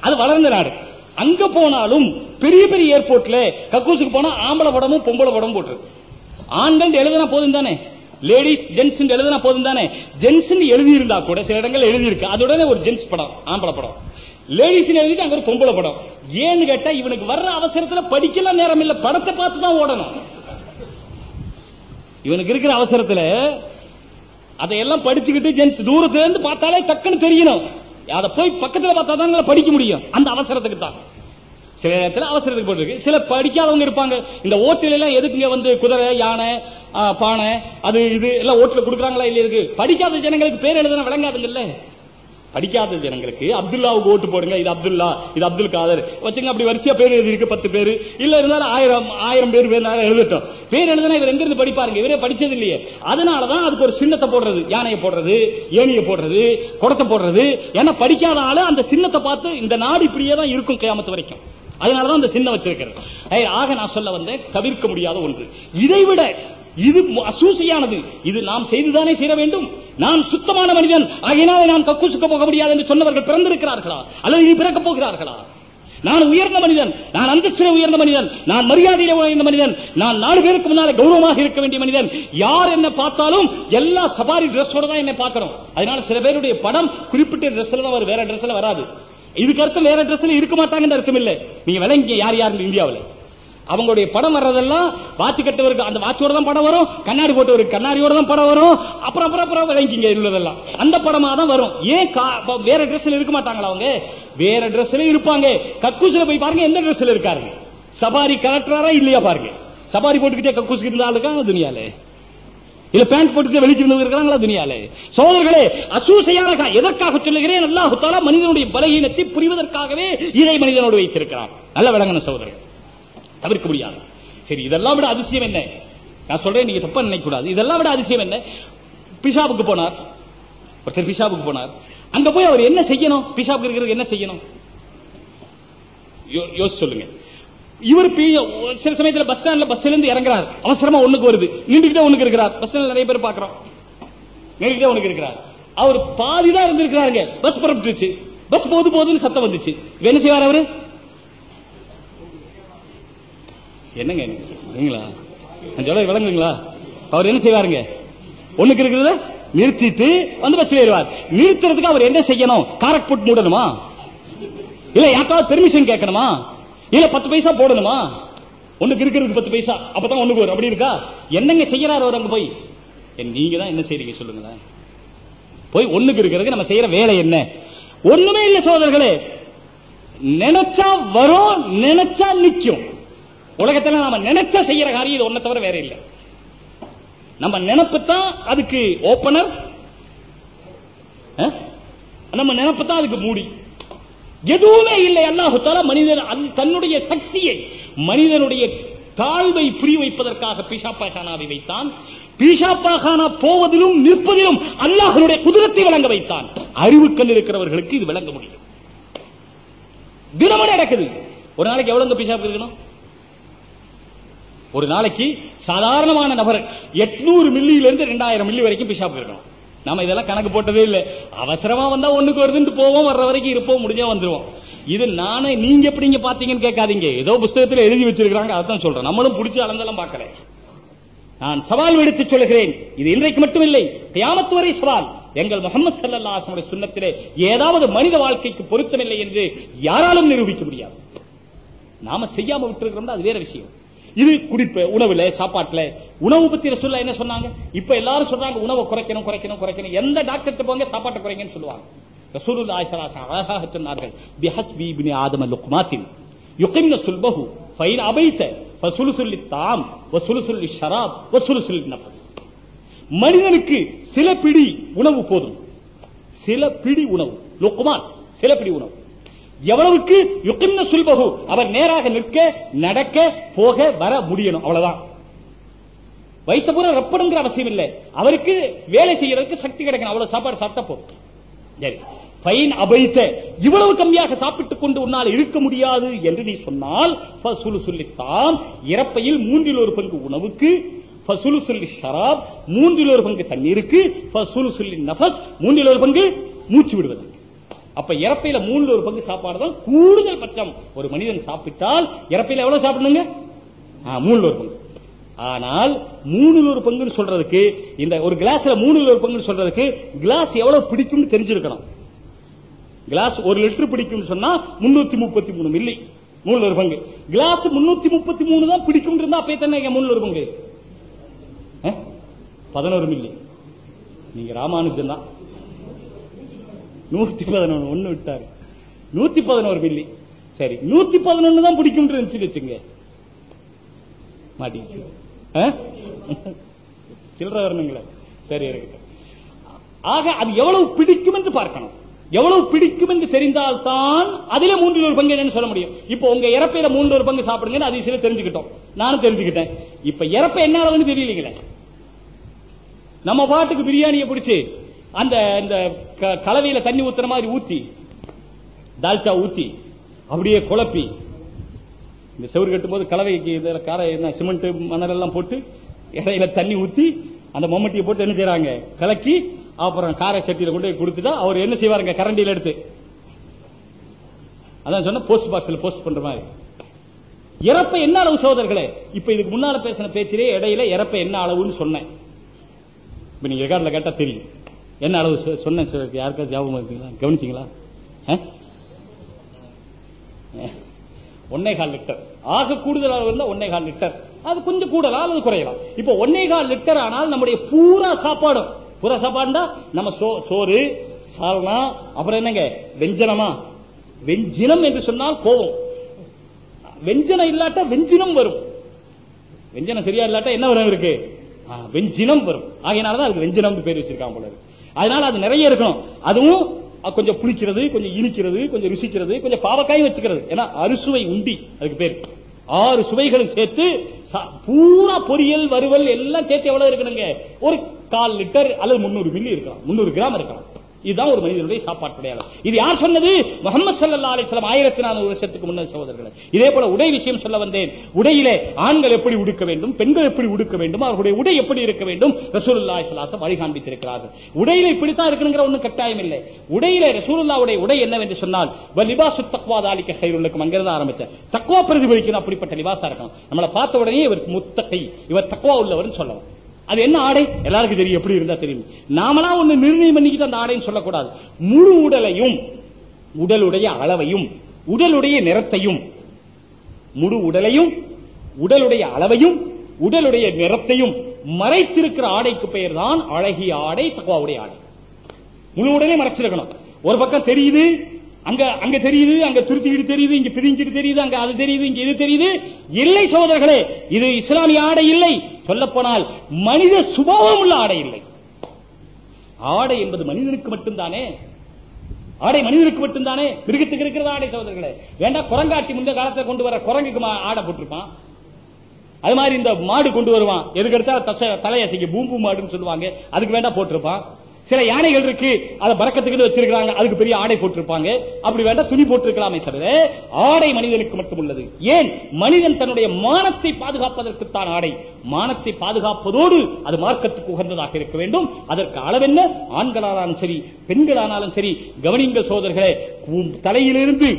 அது வளர்ந்த நாடு. அங்க போனாலும் பெரிய பெரிய ஏர்போர்ட்ல கக்கூசுக்கு போனா ஆம்பளை படமும் பொம்பளை படமும் போட்டுருக்கு. ஆண்கள் எழுதுனா போதும் தானே? லேடிஸ் ஜென்ஸ் எழுதுனா போதும் தானே? ஜென்ஸ் எழுதி இருந்தா கூட சில இடங்கள் எழுதி இருக்கு ஒரு ஜென்ஸ் படம் ஆம்பளை படம். லேடிஸ் எழுதிட்டு அங்க ஒரு பொம்பளை படம். ஏன்னு கேட்டா இவனுக்கு வர்ற அவசரத்துல படிக்கலாம் நேரம் இல்ல படத்தை பார்த்து தான் ஓடணும். இவனுக்கு இருக்கிற அவசரத்துல அதையெல்லாம் படிச்சுக்கிட்டு ஜென்ஸ் தூரத்துல இருந்து பார்த்தாலே டக்குன்னு தெரியணும். அதை போய் பக்கத்துல பார்த்தா தான் படிக்க முடியும். அந்த அவசரத்துக்கு தான். சில நேரத்தில் அவசரத்துக்கு போட்டுருக்கு சில படிக்காதவங்க இருப்பாங்க. இந்த ஓட்டில எல்லாம் எதுக்குங்க வந்து குதிரை யானை பானை அது இது எல்லாம் ஓட்டுல கொடுக்குறாங்களா இல்லையா இருக்கு படிக்காத ஜனங்களுக்கு பேர் எழுதுனா விளங்காதுங்கல்ல? படிக்காத ஜனங்களுக்கு அப்துல்லாவுக்கு ஓட்டு போடுங்க. இது அப்துல்லா இது அப்துல் காதர். வச்சுங்க அப்படி வரிசையா பேர் எழுதி இருக்கு பத்து பேர். இல்ல இருந்தாலும் ஆயிரம் ஆயிரம் பேர் வேணாலும் எழுதட்டும். பேர் எழுதுனா இவர் எங்கிருந்து படிப்பாருங்க? இவரே படிச்சது இல்லையே. அதனாலதான் அதுக்கு ஒரு சின்னத்தை போடுறது. யானையை போடுறது ஏணியை போடுறது குடத்தை போடுறது. ஏன்னா படிக்காத ஆளு அந்த சின்னத்தை பார்த்து இந்த நாடு இப்படியே தான் இருக்கும் கியாமத்து வரைக்கும். அதனாலதான் அந்த சின்ன வச்சிருக்கிறது. ஆக நான் சொல்ல வந்தேன் தவிர்க்க முடியாத ஒன்று. இதைவிட இது அசூசியானது. இது நாம் செய்துதானே தீர வேண்டும்? நான் சுத்தமான மனிதன். ஆகினாலே நான் கக்குசுக்க போக முடியாது என்று சொன்னவர்கள் பிறந்திருக்கிறார்களா? அல்லது இனி பிறக்கப் போகிறார்களா? நான் உயர்ந்த மனிதன். நான் அந்தஸ்திலே உயர்ந்த மனிதன். நான் மரியாதையில உயர்ந்த மனிதன். நான் நாலு பேருக்கு முன்னாலே கௌரவமாக இருக்க வேண்டிய மனிதன். யார் என்ன பார்த்தாலும் எல்லா சபாரி டிரெஸ்ஸோட தான் என்னை பார்க்கணும் அதனால சில பேருடைய படம் குறிப்பிட்ட டிரெஸ்ல தான் வேற டிரெஸ்ல வராது. இதுக்கு அர்த்தம் வேற டிரெஸ்ல இருக்க மாட்டாங்கன்னு அர்த்தம் இல்ல. நீங்க விளங்க யார் யார் இந்தியாவில்? அவங்களுடைய படம் வர்றதெல்லாம் வாட்ச் கட்டவருக்கு அந்த வாட்சோட தான் படம் வரும் கண்ணாடி போட்டவருக்கு கண்ணாடியோட தான் படம் வரும். அப்புறம் அப்புறம் அப்புறம் விளங்கிங்க உள்ளதெல்லாம் அந்த படமா தான் வரும். ஏன் கா- வேற ட்ரெஸ்ல இருக்க மாட்டாங்களா அவங்க? வேற ட்ரெஸ்ல இருப்பாங்க. கக்கூசில போய் பாருங்க எந்த ட்ரெஸ்ல இருக்காருங்க சபாரி கலெக்டரா இல்லையா பாருங்க? சபாரி போட்டுக்கிட்டே கக்கூசுக்கு இருந்தா துணியாலே? இல்ல பேண்ட் போட்டு வெளிச்சிருந்தவங்க இருக்கிறாங்களா துணியாலே சோதர்களே அசூசையான எதற்காக சொல்லுகிறேன்? அல்லாஹு தாலா மனிதனுடைய பலகீனத்தை புரிவதற்காகவே இதை மனிதனோடு வைத்திருக்கிறார் நல்ல விளங்கணும் சகோதரர்கள் தவிர்க்க முடியாது. சரி இதெல்லாம் விட அதிசயம் என்ன? நான் சொல்றேன் நீங்க தப்பா நினைக்க கூடாது இதெல்லாம் விட அதிசயம் என்ன? பிஷாபுக்கு போனார். ஒருத்தர் பிஷாபுக்கு போனார். அங்க போய் அவர் என்ன செய்யணும்? பிஷாபுக்கு இருக்கிறது என்ன செய்யணும்? யோ- யோசிச்சு சொல்லுங்க. இவர் பி- சில சமயத்துல பஸ் ஸ்டாண்ட்ல பஸ்ல இருந்து இறங்குறார். அவசரமா ஒண்ணுக்கு வருது. நீண்டுகிட்டே ஒண்ணுக்கு இருக்கிறார். பஸ் ஸ்டாண்ட்ல நிறைய பேர் பாக்குறோம் நீண்டுகிட்டே ஒண்ணுக்கு இருக்கிறார். அவர் பாதிதான் இருந்திருக்கிறாருங்க. பஸ் புறப்பட்டுச்சு பஸ் போது போதுன்னு சத்தம் வந்துச்சு. இவர் என்ன செய்வார் அவரு? என்னங்க நீங்களா? சொல்ல விளங்குங்களா? அவர் என்ன செய்வாருங்க? ஒண்ணுக்கு இருக்கிறத நிறுத்திட்டு வந்து பஸ் ஏறுவார். நிறுத்துறதுக்கு அவர் என்ன செய்யணும்? காரட் போட்டு மூடணுமா? இல்ல யாருக்காவது பெர்மிஷன் கேட்கணுமா? இல்ல பத்து பைசா போடணுமா? ஒண்ணுக்கு இருக்கிறதுக்கு பத்து பைசா. அப்பதான் ஒண்ணுக்கு வரும். அப்படி இருக்கா? என்னங்க செய்யறாரு அவர் அங்க போய்? நீங்க தான் என்ன செய்றீங்க சொல்லுங்களேன். போய் ஒண்ணுக்கு இருக்கிறதுக்கு நம்ம செய்யற வேலை என்ன? ஒண்ணுமே இல்ல சோதர்களே. நினைச்சா வரும் நினைச்சா நிக்கும். உலகத்துல நாம நினைச்சா செய்யற காரியம் இது ஒன்ன தவிர வேற இல்ல. நம்ம நினைப்பு தான் அதுக்கு ஓபனர் நம்ம நினைப்பு தான் அதுக்கு மூடி. எதுவுமே இல்லை. அல்லாஹு தாலா மனிதன் அந்த- தன்னுடைய சக்தியை மனிதனுடைய தாழ்வை புரிய வைப்பதற்காக பிஷாப்பாகானாவை வைத்தான். பிஷாப்பாகானா போவதிலும் நிற்பதிலும் அல்லாஹனுடைய குதிரத்தை விளங்க வைத்தான். அறிவு கண் இருக்கிறவர்களுக்கு இது விளங்க முடியும். தினமும் நடக்குது. ஒரு நாளைக்கு எவ்வளவு பிஷாப் இருக்கணும்? ஒரு நாளைக்கு சாதாரணமான நபர் 800 மில்லியில இருந்து 2000 மில்லி வரைக்கும் பிஷாப் இருக்கணும். நாம இதெல்லாம் கணக்கு போட்டதே இல்லை. அவசரமா வந்தா ஒண்ணுக்கு வருதுன்னு போவோம் வர்ற வரைக்கும் இருப்போம் முடிஞ்சா வந்துருவோம். இது நானே நீங்க எப்படிங்க பாத்தீங்கன்னு கேட்காதீங்க. ஏதோ புஸ்தகத்துல எழுதி வச்சிருக்காங்க அதான் சொல்றேன். நம்மளும் புடிச்சு அளந்தெல்லாம் பார்க்கல. நான் சவால் விடுத்து சொல்கிறேன். இது இன்றைக்கு மட்டும் இல்லை. கியாமத்து வரை சவால். எங்கள் முகமது சல்லா சுண்ணத்திலே ஏதாவது மனித வாழ்க்கைக்கு பொருத்தமில்லை என்று யாராலும் நிரூபிக்க முடியாது. நாம செய்யாம விட்டுருக்கிறோம் அது வேற விஷயம். இது குடிப்பு உணவுல சாப்பாட்டுல. உணவு பத்தி சொல்ல என்ன சொன்னாங்க? இப்ப எல்லாரும் சொல்றாங்க உணவை குறைக்கணும் குறைக்கணும் குறைக்கணும். எந்த டாக்டர் போங்க சாப்பாட்டை குறைங்கன்னு சொல்லுவாங்க. ரசூலுல்லாஹி ஸல்லல்லாஹு அழகாக சொன்னார்கள். பிஹஸ்பி இப்னி ஆதம லுக்மாத்தின் யுகிம்ன சுல்பஹு ஃபைன் அபைத சொல்லி தாம் வசுலுசுல் ஷராப் வசுலுசுல் நஃபஸ். மனிதனுக்கு சில பிடி உணவு போதும். சில பிடி உணவு. லுக்மான் சில பிடி உணவு. எவ்வளவுக்கு யுக்கிம்ன சுல்பகு. அவர் நேராக நிற்க நடக்க போக வர முடியணும். அவ்வளவுதான். வைத்த பூரா ரப்பணுங்கிற அவசியம் இல்லை அவருக்கு வேலை செய்யறதுக்கு சக்தி கிடைக்கணும். அவ்வளவு சாப்பாடு சாப்பிட்டா போதும். சரி. ஃபைன் அபைத்த. இவ்வளவு கம்மியாக சாப்பிட்டுக் கொண்டு உன்னால் இருக்க முடியாது என்று நீ சொன்னால் ஃபசுலு சொல்லித்தான் இறப்பையில் மூன்றில் ஒரு பங்கு உணவுக்கு ஃபசுலு சொல்லி ஷராப் மூன்றில் ஒரு பங்கு தண்ணீருக்கு ஃபசுலு சொல்லி நபஸ் மூன்றில் ஒரு பங்கு மூச்சு விடுவது அப்ப இறப்பையில மூணுல ஒரு பங்கு சாப்பாடு தான் கூடுதல் பட்சம். ஒரு மனிதன் சாப்பிட்டால் இறப்பையில எவ்வளவு சாப்பிடணுங்க? ஆ, மூணுல ஒரு பங்கு. ஆனால் மூணுல ஒரு பங்குன்னு சொல்றதுக்கு இந்த ஒரு கிளாஸ்ல மூணுல ஒரு பங்குன்னு சொல்றதுக்கு கிளாஸ் எவ்வளவு பிடிக்கும்னு தெரிஞ்சிருக்கணும். கிளாஸ் ஒரு லிட்டர் பிடிக்கும்னு சொன்னா முன்னூத்தி முப்பத்தி மூணு மில்லி. மூணுல ஒரு பங்கு. கிளாஸ் முன்னூத்தி முப்பத்தி மூணு தான் பிடிக்கும் இருந்தா அப்ப எத்தனை மூணுல ஒரு பங்கு? பதினோரு மில்லி. நீங்க ராமானுஜன் தான். நூத்தி பதினொன்னு ஒண்ணு விட்டாரு. நூத்தி பதினோரு மில்லி. சரி நூத்தி பதினொன்னு தான் பிடிக்கும் இருந்துச்சு வச்சுங்க. மாட்டீங்க சில்லற வரணுங்களே. சரி இருக்கட்டும் ஆக அது எவ்வளவு பிடிக்கும் என்று பார்க்கணும். எவ்வளவு பிடிக்கும் என்று தெரிந்தால்தான் அதிலே மூன்றில் ஒரு பங்கு என்னன்னு சொல்ல முடியும். இப்போ உங்க இறப்பையில மூன்று ஒரு பங்கு சாப்பிடுங்கன்னு அது சில தெரிஞ்சுக்கிட்டோம். நானும் தெரிஞ்சுக்கிட்டேன். இப்ப இறப்ப என்ன அளவுன்னு தெரியலீங்களே. நம்ம பாட்டுக்கு பிரியாணியை பிடிச்சி அந்த இந்த க- கலவையில தண்ணி ஊத்துற மாதிரி ஊத்தி தால்ச்சா ஊத்தி அப்படியே குழப்பி இந்த செவரு கட்டும் போது கலவைக்கு கார என்ன சிமெண்ட் மணல் எல்லாம் போட்டு இடையில தண்ணி ஊத்தி அந்த மம்மட்டியை போட்டு என்ன செய்றாங்க? கலக்கி அப்புறம் கார சட்டியில கொண்டு போய் கொடுத்துட்டா அவர் என்ன செய்வாருங்க? கரண்டியில எடுத்து. அதான் சொன்ன போஸ்ட் பாக்ஸ்ல போஸ்ட் பண்ற மாதிரி. இறப்ப என்ன அளவு சோதர்களே? இப்ப இதுக்கு முன்னால பேசின பேச்சிலே இடையில இறப்ப என்ன அளவுன்னு சொன்னேன். இப்ப நீங்க ரெக்கார்ட்ல கேட்டா தெரியும். என்ன அளவு சொன்னேன் யாருக்காவது ஞாபகம் இருக்குங்களா? கவனிச்சிங்களா? ஒன்னே கால் லிட்டர். ஆக கூடுதல் அளவு இருந்தால் ஒன்னே கால் லிட்டர். அது கொஞ்சம் கூடலாம் அல்லது குறையலாம். இப்போ ஒன்னே கால் லிட்டர் ஆனால் நம்முடைய பூரா சாப்பாடும். பூரா சாப்பாடுண்டா? நம்ம சோ- சோறு சால்னா அப்புறம் என்னங்க? வெஞ்சனமா? வெஞ்சினம் என்று சொன்னால் கோபம். வெஞ்சனம் இல்லாட்டா வெஞ்சினம் வரும். வெஞ்சனம் சரியா இல்லாட்டா என்ன வரும் இருக்கு வெஞ்சினம் வரும். ஆகையினாலதான் அதுக்கு வெஞ்சினம் பேர் வச்சிருக்காங்க போல இருக்கு. அதனால அது நிறைய இருக்கணும். அதுவும் கொஞ்சம் புளிக்கிறது கொஞ்சம் இனிக்கிறது கொஞ்சம் ருசிக்கிறது கொஞ்சம் பாவக்காயும் வச்சுக்கிறது. ஏன்னா அறுசுவை உண்டி அதுக்கு பேர். ஆறு சுவைகளும் சேர்த்து சா- பூரா பொரியல் வறுவல் எல்லாம் சேர்த்து எவ்வளவு இருக்கணுங்க? ஒரு கால் லிட்டர் அல்லது முன்னூறு மில்லி இருக்கலாம். முன்னூறு கிராம் இருக்கலாம். இதுதான் ஒரு மனிதனுடைய சாப்பாட்டுடைய அளவு இது யார் சொன்னது? முகமது சல்லா அலிஸ்லாம் ஆயிரத்தி நானூறு வருஷத்துக்கு முன்னர் சகோதரர்கள். இதே போல உடை விஷயம் சொல்ல வந்தேன். உடையிலே ஆண்கள் எப்படி உடுக்க வேண்டும் பெண்கள் எப்படி உடுக்க வேண்டும் அவர்களுடைய உடை எப்படி இருக்க வேண்டும் ரசூலுல்லா ஸல்லல்லாஹு வழி காண்பித்திருக்கிறார்கள் உடையில இப்படித்தான் இருக்கணுங்கிற ஒன்றும் கட்டாயம் இல்லை. உடையில ரசூலுல்லாவுடைய உடை என்னவென்று சொன்னால் லிபாசு தக்வா தாலிக்க ஹைருலுக்கும் அங்கிருந்து ஆரம்பிச்ச தக்வா பிரதிபலிக்கணும் அப்படிப்பட்ட லிபாசா இருக்கணும். நம்மளை பார்த்த உடனே இவர் முத்தகை இவர் தக்வா உள்ளவர்னு சொல்லலாம். அது என்ன ஆடை? எல்லாருக்கும் தெரியும் எப்படி இருந்தா தெரியும். நாமளா ஒண்ணு நிர்ணயம் பண்ணிக்கிட்டு அந்த ஆடைன்னு சொல்லக்கூடாது. முழு உடலையும் உடலுடைய அளவையும் உடலுடைய நிறத்தையும் முழு உடலையும் உடலுடைய அளவையும் உடலுடைய நிறத்தையும் மறைத்திருக்கிற ஆடைக்கு பெயர் தான் அழகிய ஆடை தக்குவாவுடைய ஆடை. முழு உடலையும் மறைச்சிருக்கணும். ஒரு பக்கம் தெரியுது அங்க அங்க தெரியுது அங்க துருத்திக்கிட்டு தெரியுது இங்க பிரிஞ்சிட்டு தெரியுது அங்க அது தெரியுது இங்க இது தெரியுது. இல்லை சோதரர்களே இது இஸ்லாமிய ஆடை இல்லை. சொல்லப்போனால் மனித சுபாவம் உள்ள ஆடை இல்லை. ஆடை என்பது மனிதனுக்கு மட்டும்தானே? ஆடை மனிதனுக்கு மட்டும்தானே? மிருகத்துக்கு இருக்கிறது ஆடை சோதரர்களே வேண்டாம் குரங்காட்டி முந்த காலத்தை கொண்டு வர குரங்குக்கு மா- ஆடை போட்டிருப்பான். அது மாதிரி இந்த மாடு கொண்டு வருவான். எதுக்கு எடுத்தா தலையசைக்கு பூம்பு மாடுன்னு சொல்லுவாங்க. அதுக்கு வேண்டாம் போட்டிருப்பான். சில யானைகள் இருக்கு அதை பறக்கத்துக்கு வச்சிருக்காங்க அதுக்கு பெரிய ஆடை போட்டிருப்பாங்க. அப்படி வேண்டாம் துணி போட்டிருக்கலாமே தவிர ஆடை மனிதனுக்கு மட்டும் உள்ளது. ஏன்? மனிதன் தன்னுடைய மானத்தை பாதுகாப்பதற்கு தான் ஆடை. மானத்தை பாதுகாப்பதோடு அது மார்க்கத்துக்கு உகந்ததாக இருக்க வேண்டும். அதற்கு அளவென்ன ஆண்களானாலும் சரி பெண்களானாலும் சரி கவனிங்கள் சோதர்களே தலையிலிருந்து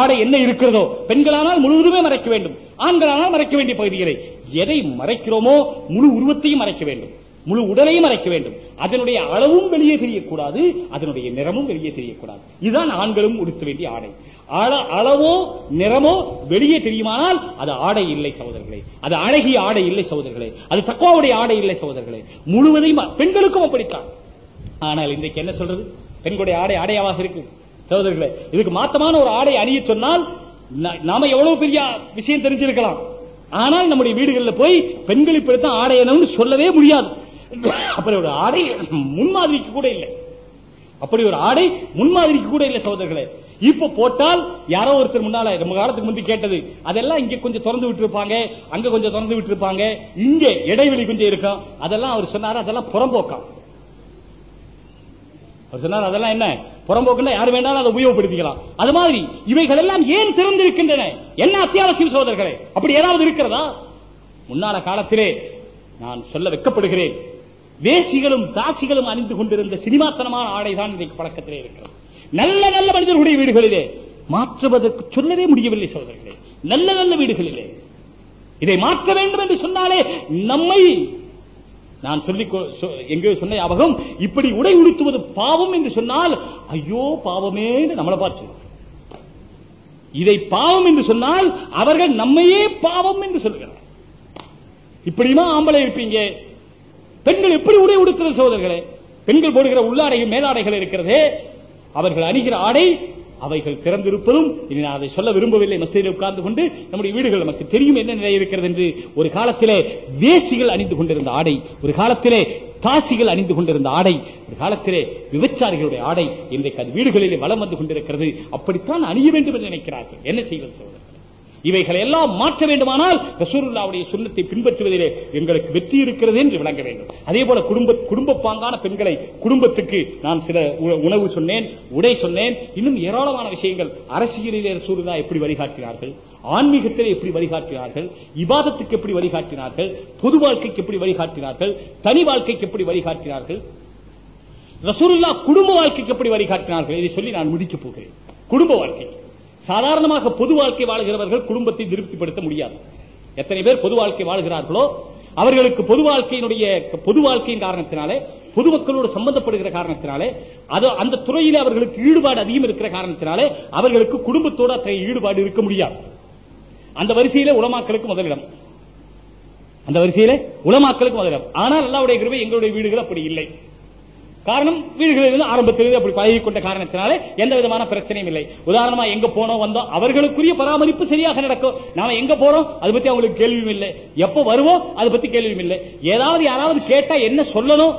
ஆடை என்ன இருக்கிறதோ பெண்களானால் முழுவதுமே மறைக்க வேண்டும். ஆண்களானால் மறைக்க வேண்டிய பகுதிகளை எதை மறைக்கிறோமோ முழு உருவத்தையும் மறைக்க வேண்டும். முழு உடலையும் மறைக்க வேண்டும். அதனுடைய அளவும் வெளியே தெரியக்கூடாது அதனுடைய நிறமும் வெளியே தெரியக்கூடாது. இதுதான் ஆண்களும் உடுத்த வேண்டிய ஆடை. அளவோ நிறமோ வெளியே தெரியுமானால் அது ஆடை இல்லை சகோதரர்களே. அது அழகிய ஆடை இல்லை சகோதரர்களே. அது தக்குவாவுடைய ஆடை இல்லை சகோதரர்களே. முழுவதையும் பெண்களுக்கும் அப்படித்தான். ஆனால் இன்றைக்கு என்ன சொல்றது? பெண்களுடைய ஆடை ஆடையாவாக இருக்கு. சகோதரர்களே இதுக்கு மாத்தமான ஒரு ஆடை அணிய சொன்னால் நாம எவ்வளவு பெரிய விஷயம் தெரிஞ்சிருக்கலாம். ஆனால் நம்முடைய வீடுகளில் போய் பெண்கள் இப்படித்தான் ஆடை அணியணும்னு சொல்லவே முடியாது. அப்படி ஒரு ஆடை முன்மாதிரிக்கு கூட இல்லை. அப்படி ஒரு ஆடை முன்மாதிரிக்கு கூட இல்லை சகோதரர்களே. இப்ப போட்டால் யாரோ ஒருத்தர் முன்னால நம்ம காலத்துக்கு முந்தி கேட்டது அதெல்லாம் இங்க கொஞ்சம் திறந்து விட்டுருப்பாங்க அங்க கொஞ்சம் திறந்து விட்டுருப்பாங்க இங்க இடைவெளி கொஞ்சம் இருக்கும் அதெல்லாம் அவர் சொன்னாரு அதெல்லாம் புறம்போக்கம் அவர் சொன்னார் அதெல்லாம் என்ன? புறம்போக்குன்னா யார் வேண்டாலும் அதை உபயோகப்படுத்திக்கலாம். அது மாதிரி இவைகள் எல்லாம் ஏன் திறந்திருக்கின்றன? என்ன அத்தியாவசியம் சோதர்களே அப்படி ஏதாவது இருக்கிறதா? முன்னால காலத்திலே நான் சொல்ல வெட்கப்படுகிறேன் வேசிகளும் தாசிகளும் அணிந்து கொண்டிருந்த சினிமாத்தனமான ஆடைதான் இன்றைக்கு பழக்கத்திலே இருக்கிறது. நல்ல நல்ல மனிதர்களுடைய வீடுகளிலே மாற்றுவதற்கு சொல்லவே முடியவில்லை சோதர்களே நல்ல நல்ல வீடுகளிலே. இதை மாற்ற வேண்டும் என்று சொன்னாலே நம்மை நான் சொல்லி எங்கேயோ சொன்ன ஞாபகம் இப்படி உடை உடுத்துவது பாவம் என்று சொன்னால் ஐயோ பாவமே நம்மளை பார்த்து. இதை பாவம் என்று சொன்னால் அவர்கள் நம்மையே பாவம் என்று சொல்லுகிறார் இப்படியுமா ஆம்பளை இருப்பீங்க. பெண்கள் எப்படி உடை உடுத்துறது சோதர்களே பெண்கள் போடுகிற உள்ளாடையும் மேலாடைகள் இருக்கிறதே. அவர்கள் அணிகிற ஆடை அவைகள் திறந்திருப்பதும் இனி நான் அதை சொல்ல விரும்பவில்லை. மசையில் உட்கார்ந்து கொண்டு நம்முடைய வீடுகள் நமக்கு தெரியும் என்ன நிலை இருக்கிறது என்று ஒரு காலத்திலே வேசிகள் அணிந்து கொண்டிருந்த ஆடை ஒரு காலத்திலே தாசிகள் அணிந்து கொண்டிருந்த ஆடை ஒரு காலத்திலே விபச்சாரிகளுடைய ஆடை இன்றைக்கு அது வீடுகளிலே வளம் வந்து கொண்டிருக்கிறது. அப்படித்தான் அணிய வேண்டும் என்று நினைக்கிறார்கள். என்ன செய்வது இவைகளை எல்லாம் மாற்ற வேண்டுமானால் ரசூருல்லாவுடைய சுண்ணத்தை பின்பற்றுவதிலே எங்களுக்கு வெற்றி இருக்கிறது என்று விளங்க வேண்டும். அதே போல குடும்ப குடும்ப பாங்கான பெண்களை குடும்பத்துக்கு நான் சில உணவு சொன்னேன் உடை சொன்னேன். இன்னும் ஏராளமான விஷயங்கள் அரசியலிலே ரசூருல்லா எப்படி வழிகாட்டினார்கள்? ஆன்மீகத்தில் எப்படி வழிகாட்டினார்கள்? இபாதத்துக்கு எப்படி வழிகாட்டினார்கள்? பொது வாழ்க்கைக்கு எப்படி வழிகாட்டினார்கள்? தனி வாழ்க்கைக்கு எப்படி வழிகாட்டினார்கள்? ரசூருல்லா குடும்ப வாழ்க்கைக்கு எப்படி வழிகாட்டினார்கள்? இதை சொல்லி நான் முடிக்கப் போகிறேன். குடும்ப வாழ்க்கை. சாதாரணமாக பொது வாழ்க்கை வாழ்கிறவர்கள் குடும்பத்தை திருப்திப்படுத்த முடியாது. எத்தனை பேர் பொது வாழ்க்கை வாழ்கிறார்களோ அவர்களுக்கு பொது வாழ்க்கையினுடைய பொது வாழ்க்கையின் காரணத்தினாலே பொதுமக்களோடு சம்பந்தப்படுகிற காரணத்தினாலே அது அந்த துறையிலே அவர்களுக்கு ஈடுபாடு அதிகம் இருக்கிற காரணத்தினாலே அவர்களுக்கு குடும்பத்தோடு அத்தகைய ஈடுபாடு இருக்க முடியாது. அந்த வரிசையிலே உலமாக்களுக்கு முதலிடம். அந்த வரிசையிலே உலமாக்களுக்கு முதலிடம். ஆனால் அல்லாவுடைய கிருபை எங்களுடைய வீடுகள் அப்படி இல்லை. காரணம் வீடுகளிலிருந்து ஆரம்பத்திலிருந்து அப்படி பழகி கொண்ட காரணத்தினாலே எந்த விதமான பிரச்சனையும் இல்லை. உதாரணமா எங்க போனோம் வந்தோம் அவர்களுக்குரிய பராமரிப்பு சரியாக நடக்கும். நாம எங்க போறோம் அதை பத்தி அவங்களுக்கு கேள்வியும் இல்லை. எப்ப வருவோம் அதை பத்தி கேள்வியும் இல்லை. ஏதாவது யாராவது கேட்டா என்ன சொல்லணும்?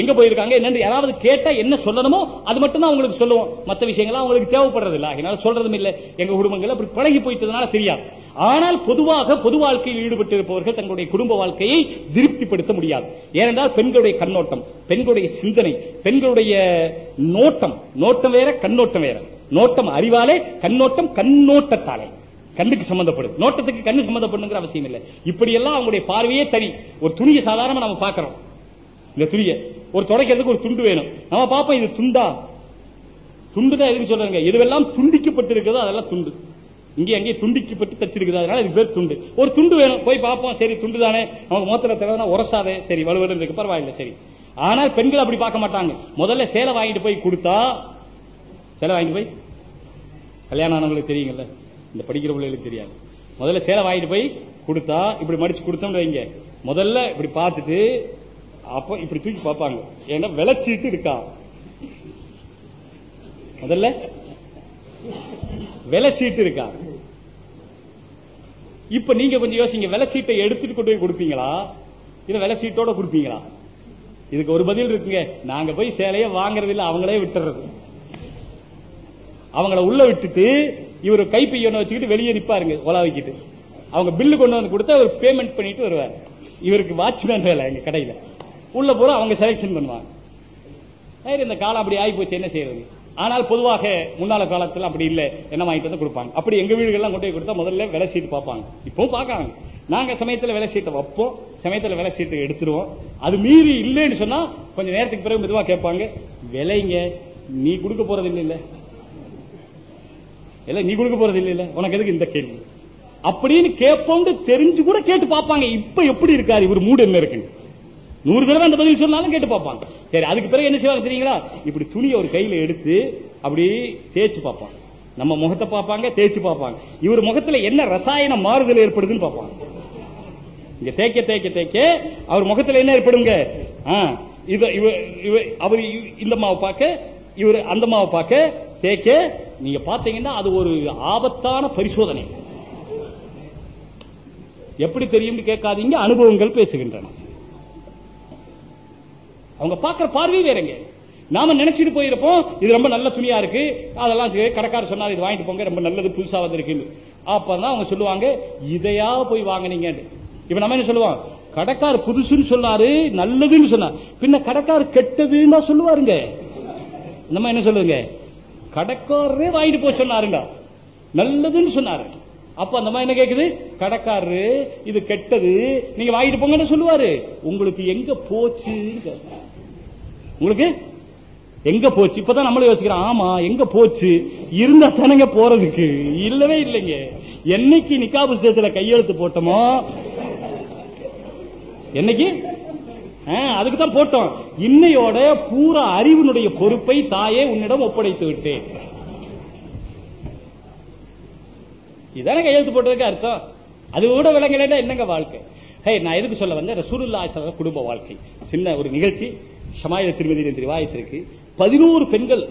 எங்க போயிருக்காங்க என்னன்னு யாராவது கேட்டா என்ன சொல்லணுமோ அது மட்டும் தான் அவங்களுக்கு சொல்லுவோம். மற்ற விஷயங்கள் அவங்களுக்கு தேவைப்படுறது இல்லை அதனால சொல்றதும் இல்லை. எங்க குடும்பங்கள் அப்படி பழகி போயிட்டதுனால தெரியாது. ஆனால் பொதுவாக பொது வாழ்க்கையில் ஈடுபட்டிருப்பவர்கள் தங்களுடைய குடும்ப வாழ்க்கையை திருப்திப்படுத்த முடியாது. ஏனென்றால் பெண்களுடைய கண்ணோட்டம் பெண்களுடைய சிந்தனை பெண்களுடைய நோட்டம் நோட்டம் வேற கண்ணோட்டம் வேற. நோட்டம் அறிவாலே கண்ணோட்டம் கண்ணோட்டத்தாலே. கண்ணுக்கு சம்பந்தப்படுது நோட்டத்துக்கு கண்ணு சம்பந்தப்படுங்கிற அவசியம் இல்லை. இப்படி எல்லாம் அவங்களுடைய பார்வையே தனி. ஒரு துணியை சாதாரணமா நம்ம பார்க்கிறோம். இந்த துணியை. ஒரு துடைக்கிறதுக்கு ஒரு துண்டு வேணும். நம்ம பார்ப்போம் இது துண்டா? துண்டு தான் எதுக்கு சொல்றாங்க? எதுவெல்லாம் துண்டிக்கப்பட்டிருக்கிறதோ அதெல்லாம் துண்டு. இங்கே அங்கே துண்டிக்கப்பட்டு தச்சிருக்குது. அதனால இது பேர் துண்டு. ஒரு துண்டு வேணும். போய் பார்ப்போம். சரி துண்டு தானே. நமக்கு மோத்திர தேவைன்னா உரசாதே. சரி வலுவலு இருக்கு. பரவாயில்ல சரி. ஆனால் பெண்கள் அப்படி பார்க்க மாட்டாங்க. முதல்ல சேலை வாங்கிட்டு போய் கொடுத்தா சேலை வாங்கிட்டு போய்? கல்யாணம் ஆனவங்களுக்கு தெரியுங்கல்ல இந்த படிக்கிற பிள்ளைகளுக்கு தெரியாது. முதல்ல சேலை வாங்கிட்டு போய் கொடுத்தா இப்படி மடிச்சு கொடுத்தோம்னு வைங்க. முதல்ல இப்படி பார்த்துட்டு அப்ப இப்படி தூக்கி பார்ப்பாங்க. ஏன்னா விளைச்சிட்டு இருக்கா. முதல்ல விலை சீட்டு இருக்கா? இப்ப நீங்க கொஞ்சம் யோசிங்க விலை சீட்டை எடுத்துட்டு கொண்டு போய் கொடுப்பீங்களா? இல்ல விலை சீட்டோட கொடுப்பீங்களா? இதுக்கு ஒரு பதில் இருக்குங்க. நாங்க போய் சேலைய வாங்குறது இல்ல அவங்களே விட்டுறது. அவங்கள உள்ள விட்டுட்டு இவர் கைப்பையொன்னு வச்சுக்கிட்டு வெளியே நிப்பாருங்க ஒலா வைக்கிட்டு. அவங்க பில்லு கொண்டு வந்து கொடுத்தா அவர் பேமெண்ட் பண்ணிட்டு வருவார். இவருக்கு வாட்ச்மேன் வேலை எங்க கடையில. உள்ள போற அவங்க செலக்ஷன் பண்ணுவாங்க. இந்த காலம் அப்படி ஆகி போச்சு என்ன செய்யறது? ஆனால் பொதுவாக முன்னால காலத்துல அப்படி இல்ல. என்ன வாங்கிட்டு வந்து கொடுப்பாங்க. அப்படி எங்க வீடுகள்லாம் கொண்டு போய் கொடுத்தா முதல்ல விலை சீட்டு பார்ப்பாங்க. இப்போ பார்க்கறாங்க. நாங்க சமயத்துல விலை சீட்டை வைப்போம். சமயத்துல விலை சீட்டை எடுத்துருவோம். அது மீறி இல்லைன்னு சொன்னா கொஞ்சம் நேரத்துக்கு பிறகு மெதுவா கேட்பாங்க விலைங்க நீ கொடுக்க போறது இல்ல இல்ல இல்ல நீ கொடுக்க போறது இல்ல இல்ல உனக்கு எதுக்கு இந்த கேள்வி? அப்படின்னு கேட்போம்னு தெரிஞ்சு கூட கேட்டு பார்ப்பாங்க. இப்ப எப்படி இருக்காரு? இவர் மூடு என்ன இருக்குன்னு. நூறு தடவை அந்த பதில் சொன்னாலும் கேட்டு பார்ப்பாங்க. சரி அதுக்கு பிறகு என்ன செய்வாங்க தெரியுங்களா? இப்படி துணியை ஒரு கையில எடுத்து அப்படி தேய்ச்சு பார்ப்பாங்க. நம்ம முகத்தை பார்ப்பாங்க தேய்ச்சு பார்ப்பாங்க. இவர் முகத்துல என்ன ரசாயன மாறுதல் ஏற்படுதுன்னு பார்ப்பாங்க. இங்க தேய்க்க தேய்க்க தேய்க்க அவர் முகத்துல என்ன ஏற்படுங்க? இத அவர் இந்த மாவை பார்க்க இவர் அந்த மாவை பார்க்க தேய்க்க நீங்க பாத்தீங்கன்னா அது ஒரு ஆபத்தான பரிசோதனை. எப்படி தெரியும் கேட்காதீங்க அனுபவங்கள் பேசுகின்றன. அவங்க பார்க்கிற பார்வை வேறங்க. நாம நினைச்சிட்டு போயிருப்போம் இது ரொம்ப நல்ல துணியா இருக்கு அதெல்லாம் கடைக்காரர் சொன்னார் இது வாங்கிட்டு போங்க ரொம்ப நல்லது புதுசா வந்திருக்கு அப்பதான் அவங்க சொல்லுவாங்க இதையா போய் வாங்கினீங்க இப்ப நம்ம என்ன சொல்லுவோம்? கடைக்கார் புதுசுன்னு சொன்னாரு நல்லதுன்னு சொன்னார். பின்ன கடைக்கார் கெட்டதுன்னு தான் சொல்லுவாருங்க. நம்ம என்ன சொல்லுங்க கடைக்காரரே வாங்கிட்டு போய் சொன்னாருங்க. நல்லதுன்னு சொன்னாரு. அப்ப அந்த மாதிரி என்ன கேக்குது? கடைக்காரரு இது கெட்டது நீங்க வாங்கிட்டு போங்கன்னு சொல்லுவாரு. உங்களுக்கு எங்க போச்சு உங்களுக்கு எங்க போச்சு? இப்பதான் நம்மள யோசிக்கிறோம். ஆமா எங்க போச்சு? இருந்தா தானங்க போறதுக்கு. இல்லவே இல்லைங்க. என்னைக்கு நிக்கா புஸ்தகத்துல கையெழுத்து போட்டோமோ? என்னைக்கு? அதுக்கு தான் போட்டோம். இன்னையோட பூரா அறிவினுடைய பொறுப்பை தாயே உன்னிடம் ஒப்படைத்து விட்டேன். இதானே கையெழுத்து போட்டதுக்கு அர்த்தம்? அது கூட விளங்கலைன்னா என்னங்க வாழ்க்கை? ஹே நான் எதுக்கு சொல்ல வந்தேன்? ரசூலுல்லா குடும்ப வாழ்க்கை. சின்ன ஒரு நிகழ்ச்சி. ஷமாயில திருமதி இருக்கு. பதினோரு பெண்கள்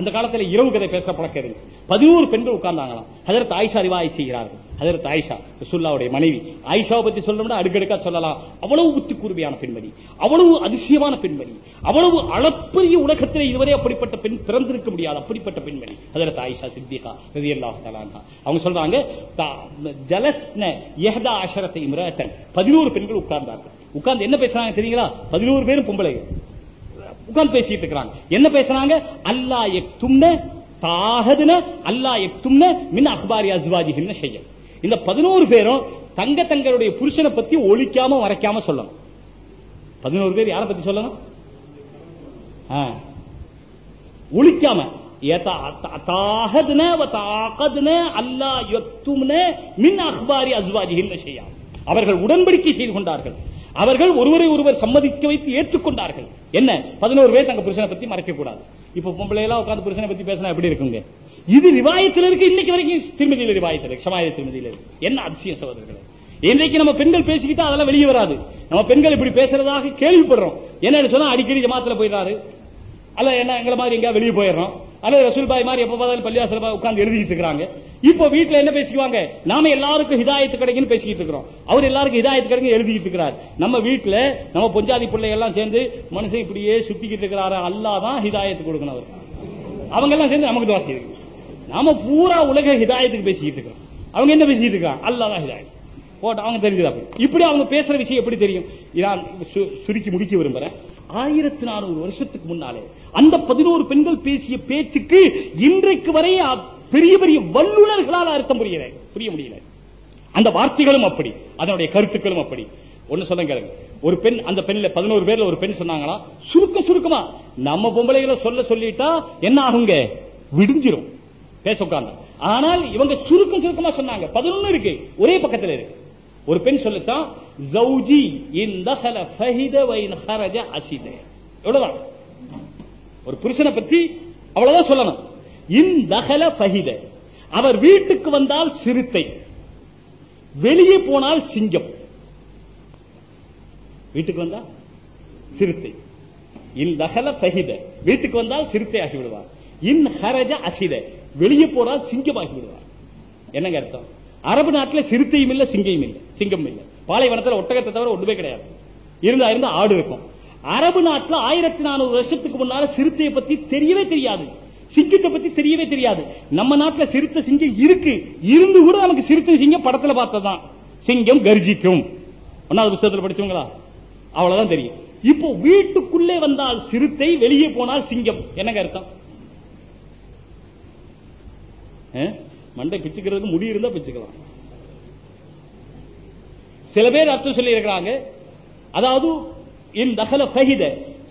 அந்த காலத்துல இரவு கதை பேசுற பழக்கம் பதினோரு பெண்கள் உட்கார்ந்தாங்களாம். அதற்கு ஆயிஷா ரிவாய் செய்கிறார்கள். அதற்கு ஆயிஷா ரசுல்லாவுடைய மனைவி. ஆயிஷாவை பத்தி சொல்லணும்னா அடுக்கடுக்கா சொல்லலாம். அவ்வளவு புத்தி கூர்மையான பெண்மணி. அவ்வளவு அதிசயமான பெண்மணி. அவ்வளவு அளப்பரிய உலகத்தில் இதுவரை அப்படிப்பட்ட பெண் பிறந்திருக்க முடியாது. அப்படிப்பட்ட பெண்மணி. அதற்கு ஆயிஷா சித்திகா ரலியல்லாஹு தஆலா அவங்க சொல்றாங்க ஜலஸ்ன யஹ்தா அஷரத்தை பதினோரு பெண்கள் உட்கார்ந்தார்கள். உட்கார்ந்து என்ன பேசுறாங்க தெரியுங்களா? பதினோரு பேரும் பொம்பளைகள் உட்கார்ந்து பேசிட்டு இருக்கிறாங்க. என்ன பேசுறாங்க? அல்லா எக்தும்ன தாகதுன அல்லா எக்தும்ன மின் அக்பாரி அஸ்வாஜிஹின்ன செய்ய இந்த பதினோரு பேரும் தங்க தங்களுடைய புருஷனை பத்தி ஒழிக்காம வரைக்காம சொல்லணும். பதினோரு பேர் யாரை பத்தி சொல்லணும்? ஒழிக்காம. அல்லா மின் அக்பாரி அஸ்வாஜிஹின்ன செய்ய அவர்கள் உடன்படிக்கை செய்து கொண்டார்கள். அவர்கள் ஒருவரை ஒருவர் சம்மதிக்க வைத்து ஏற்றுக்கொண்டார்கள். என்ன? பதினோரு பேர் தங்க புருஷனை பத்தி மறைக்க கூடாது இப்ப பொம்பளை எல்லாம் உட்கார்ந்து புருஷனை பத்தி பேசினா எப்படி இருக்குங்க? இது ரிவாயத்தில் இருக்கு. இன்னைக்கு வரைக்கும் திருமதியில் ரிவாயத்தில் இருக்கு. சமாய திருமதியில் இருக்கு. என்ன அதிசய சகோதரர்களே? இன்றைக்கு நம்ம பெண்கள் பேசிக்கிட்டா அதெல்லாம் வெளியே வராது. நம்ம பெண்கள் இப்படி பேசுறதாக கேள்விப்படுறோம். என்னன்னு சொன்னா அடிக்கடி ஜமாத்துல போயிடுறாரு. அல்ல என்ன எங்களை மாதிரி எங்க வெளியே போயிடுறோம். அல்லது ரசூல் பாய் மாதிரி எப்ப பார்த்தாலும் பள்ளியாசல உட்கார்ந்து எழுதிட்டு இருக்காங்க இப்போ வீட்டுல என்ன பேசிக்குவாங்க? நாம எல்லாருக்கும் ஹிதாயத்து கிடைக்குன்னு பேசிக்கிட்டு இருக்கிறோம். அவர் எல்லாருக்கும் ஹிதாயத்து கிடைக்கும் எழுதிட்டு இருக்கிறார். நம்ம வீட்டுல நம்ம பொஞ்சாதி பிள்ளை எல்லாம் சேர்ந்து மனுஷன் இப்படியே சுத்திக்கிட்டு இருக்கிறாரு. அல்லாஹ் தான் ஹிதாயத்து கொடுக்கணும் அவர் அவங்க எல்லாம் சேர்ந்து நமக்கு துவா செய்யுது நாம பூரா உலக ஹிதாயத்துக்கு பேசிக்கிட்டு இருக்கிறோம். அவங்க என்ன பேசிக்கிட்டு இருக்காங்க அல்லாஹ் தான் ஹிதாயத் போட்டு அவங்க தெரிஞ்சுதான் அப்படி இப்படி அவங்க பேசுற விஷயம் எப்படி தெரியும்? நான் சு- சுருக்கி முடிக்க விரும்புறேன். ஆயிரத்தி நானூறு வருஷத்துக்கு முன்னாலே அந்த பதினோரு பெண்கள் பேசிய பேச்சுக்கு இன்றைக்கு வரை பெரிய பெரிய வல்லுநர்களால் அர்த்தம் புரியல. புரிய முடியல. அந்த வார்த்தைகளும் அப்படி. அதனுடைய கருத்துக்களும் அப்படி. ஒண்ணு சொல்லுங்க ஒரு பெண் அந்த பெண்ல பதினோரு பேர்ல ஒரு பெண் சொன்னாங்களா? சுருக்கம் சுருக்கமா. நம்ம பொம்பளைகளை சொல்ல சொல்லிட்டா என்ன ஆகுங்க? விடுஞ்சிரும். பேச உட்கார்ந்து. ஆனால் இவங்க சுருக்கம் சுருக்கமா சொன்னாங்க. பதினொன்னு இருக்கு. ஒரே பக்கத்துல இருக்கு. ஒரு பெண் சொல்லித்தான் ஜௌஜி இன் அசித. எவ்வளவுதான்? ஒரு புருஷனை பத்தி அவ்வளவுதான் சொல்லணும். இன் தஹல அவர் வீட்டுக்கு வந்தால் சிறுத்தை வெளியே போனால் சிங்கம். வீட்டுக்கு வந்தா சிறுத்தை. இந்தகல பகித வீட்டுக்கு வந்தால் சிறுத்தை ஆகிவிடுவார். இன் ஹரஜ அசித. வெளியே போனால் சிங்கம் விடுவார் என்னங்க அர்த்தம்? அரபு நாட்டுல சிறுத்தையும் இல்ல சிங்கையும் இல்லை. சிங்கம் இல்லை. பாலைவனத்துல ஒட்டகத்தை தவிர ஒண்ணுமே கிடையாது. இருந்தா இருந்தா ஆடு இருக்கும். அரபு நாட்டுல ஆயிரத்தி நானூறு வருஷத்துக்கு முன்னால சிறுத்தையை பத்தி தெரியவே தெரியாது. சிங்கத்தை பத்தி தெரியவே தெரியாது. நம்ம நாட்டுல சிறுத்தை சிங்கம் இருக்கு. இருந்து கூட நமக்கு சிறுத்தை சிங்கம் படத்துல பார்த்ததுதான். சிங்கம் கர்ஜிக்கும். ஒன்னாவது புத்தகத்தில் படிச்சவங்களா? அவ்வளவுதான் தெரியும். இப்போ வீட்டுக்குள்ளே வந்தால் சிறுத்தை வெளியே போனால் சிங்கம். என்னங்க அர்த்தம்? மண்டை பிச்சுக்கிறதுக்கு முடி இருந்தா பிச்சுக்கலாம். சில பேர் அர்த்தம் சொல்லி இருக்கிறாங்க அதாவது இந்த தகல பகித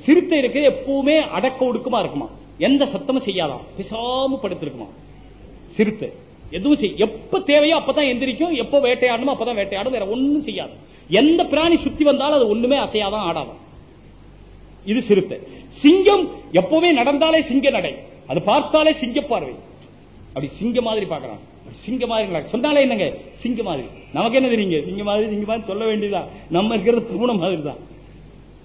சிறுத்தை இருக்க எப்பவுமே அடக்க ஒடுக்கமா இருக்குமா? எந்த சத்தமும் செய்யாதாம். பிசாம படுத்திருக்குமா? சிறுத்தை. எதுவும் செய்ய எப்ப தேவையோ அப்பதான் எந்திரிக்கும் எப்ப வேட்டையாடணுமோ அப்பதான் வேட்டையாடும் வேற ஒண்ணும் செய்யாது. எந்த பிராணி சுத்தி வந்தாலும் அது ஒண்ணுமே அசையாதான் ஆடாதான். இது சிறுத்தை. சிங்கம் எப்பவுமே நடந்தாலே சிங்க நடை. அது பார்த்தாலே சிங்க பார்வை அப்படி சிங்க மாதிரி பாக்குறாங்க சிங்க மாதிரி சொன்னாலே என்னங்க? சிங்க மாதிரி. நமக்கு என்ன தெரியுங்க சிங்க மாதிரி சிங்க மாதிரி சொல்ல வேண்டியதுதான் நம்ம இருக்கிறது பூனை மாதிரி தான்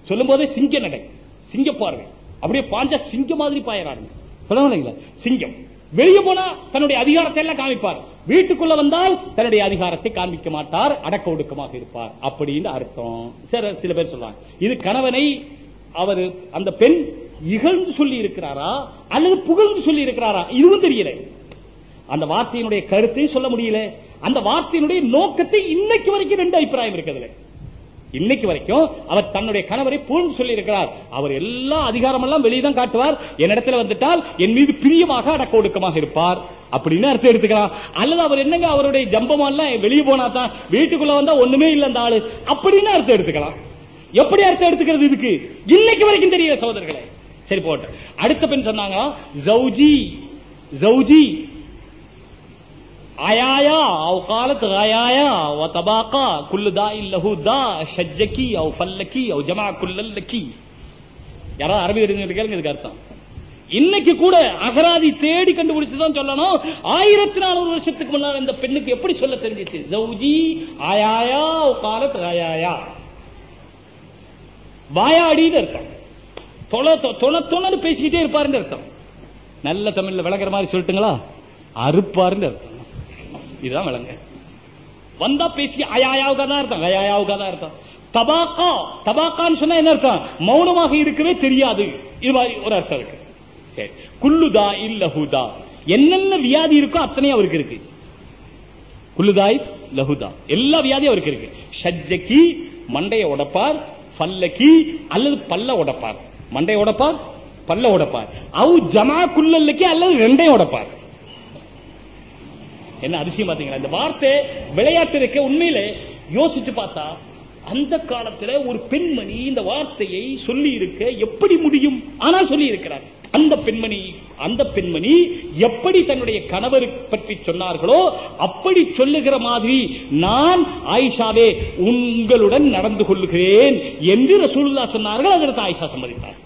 சொல்லும் போதே சிங்க நடை. சிங்க பார்வை. அப்படியே பாஞ்சா சிங்க மாதிரி பாயறாரு சொல்லுங்களா சிங்கம். வெளியே போனா தன்னுடைய அதிகாரத்தை எல்லாம் காமிப்பார். வீட்டுக்குள்ள வந்தால் தன்னுடைய அதிகாரத்தை காண்பிக்க மாட்டார். அடக்க ஒடுக்கமாக இருப்பார். அப்படின்னு அர்த்தம். சரி சில பேர் சொல்றாங்க. இது கணவனை அவர் அந்த பெண் இகழ்ந்து சொல்லி இருக்கிறாரா? அல்லது புகழ்ந்து சொல்லி இருக்கிறாரா? இதுவும் தெரியல. அந்த வார்த்தையினுடைய கருத்தையும் சொல்ல முடியல. அந்த வார்த்தையினுடைய நோக்கத்தை இன்னைக்கு வரைக்கும் ரெண்டு அபிப்பிராயம் இருக்கிறதுல இன்னைக்கு வரைக்கும் அவர் தன்னுடைய கணவரை புகழ்ந்து சொல்லி இருக்கிறார் அவர் எல்லா அதிகாரம் எல்லாம் வெளியே தான் காட்டுவார். என்னிடத்துல வந்துட்டால் என் மீது பிரியமாக அடக்க ஒடுக்கமாக இருப்பார். அப்படின்னு அர்த்தம் எடுத்துக்கலாம் அல்லது அவர் என்னங்க அவருடைய ஜம்பமெல்லாம் வெளியே போனா தான் வீட்டுக்குள்ள வந்தா ஒண்ணுமே இல்லை அந்த ஆளு. அப்படின்னு அர்த்தம் எடுத்துக்கலாம். எப்படி அர்த்தம் எடுத்துக்கிறது இதுக்கு? இன்னைக்கு வரைக்கும் தெரியல சகோதரர்களே. சரி போட்டு அடுத்த பெண் சொன்னாங்க ஜவுஜி ஜவுஜி ஆயாயா அவ் காலத்து ஆயாயா அவ தபாக்கா குல்லு தா இல்லஹு தா ஷஜ்ஜக்கி அவ் பல்லக்கி அவ் ஜமா குல்லல்லக்கி யாராவது அரபி தெரிஞ்சு கேளுங்க இதுக்கு அர்த்தம் இன்னைக்கு கூட அகராதி தேடி கண்டுபிடிச்சுதான் சொல்லணும் ஆயிரத்தி நானூறு வருஷத்துக்கு முன்னால் இந்த பெண்ணுக்கு எப்படி சொல்ல தெரிஞ்சிச்சு ஜவுஜி ஆயாயா காலத் ஆயாயா வாயாடின்னு அர்த்தம் தொலை தொலை தொணன்னு பேசிக்கிட்டே இருப்பாருன்னு அர்த்தம் நல்ல தமிழ்ல விளக்குற மாதிரி சொல்லிட்டுங்களா அறுப்பாருன்னு அர்த்தம் இதுதான் விளங்க. வந்தா பேசி அயாயாவுக்கா தான் அர்த்தம். அயாயாவுக்கா தான் அர்த்தம். தபாக்கா தபாக்கான்னு சொன்னா என்ன அர்த்தம்? மௌனமாக இருக்கவே தெரியாது. இது மாதிரி ஒரு அர்த்தம் இருக்கு. சரி. குல்லுதா இல்லஹுதா என்னென்ன வியாதி இருக்கோ அத்தனையும் அவருக்கு இருக்கு. குல்லுதாய் லஹுதா எல்லா வியாதியும் அவருக்கு இருக்கு. ஷஜ்ஜகி மண்டைய உடப்பார். பல்லக்கி அல்லது பல்ல உடப்பார். மண்டைய உடப்பார் பல்ல உடப்பார். அவு ஜமா குல்லல்லக்கி அல்லது ரெண்டையும் உடப்பார். என்ன அதிசயம் பாத்தீங்களா இந்த வார்த்தை விளையாட்டு இருக்க உண்மையிலே யோசிச்சு பார்த்தா அந்த காலத்துல ஒரு பெண்மணி இந்த வார்த்தையை சொல்லி இருக்க எப்படி முடியும்? ஆனால் சொல்லி இருக்கிறார் அந்த பெண்மணி அந்த பெண்மணி எப்படி தன்னுடைய கணவர் பற்றி சொன்னார்களோ அப்படி சொல்லுகிற மாதிரி நான் ஆயிஷாவே உங்களுடன் நடந்து கொள்ளுகிறேன் என்று ரசூலுல்லா சொன்னார்கள் அதற்கு ஆயிஷா சம்மதித்தார்.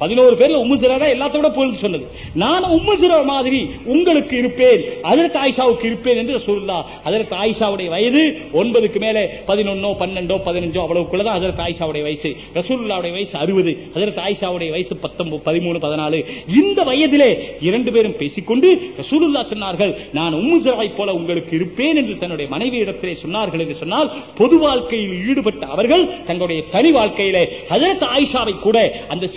பதினோரு பேர்ல உம்மு சிறா எல்லாத்தோட புகழ்ந்து சொன்னது. நான் உம்மு சிறா மாதிரி உங்களுக்கு இருப்பேன் அதற்கு ஆயிஷாவுக்கு இருப்பேன் என்று சொல்லா அதற்கு ஆயிஷாவுடைய வயது ஒன்பதுக்கு மேலே பதினொன்னோ பன்னெண்டோ பதினஞ்சோ அவ்வளவுக்குள்ளதான் அதற்கு ஆயிஷாவுடைய வயசு. ரசூல்லாவுடைய வயசு அறுபது அதற்கு ஆயிஷாவுடைய வயசு பத்தொன்பது பதிமூணு பதினாலு. இந்த வயதிலே இரண்டு பேரும் பேசிக்கொண்டு ரசூலுல்லா சொன்னார்கள் நான் உம்மு சிறாவை போல உங்களுக்கு இருப்பேன் என்று தன்னுடைய மனைவி இடத்திலே சொன்னார்கள் என்று சொன்னால் பொது வாழ்க்கையில் ஈடுபட்ட அவர்கள் தங்களுடைய தனி வாழ்க்கையிலே அதற்கு ஆயிஷாவை கூட அந்த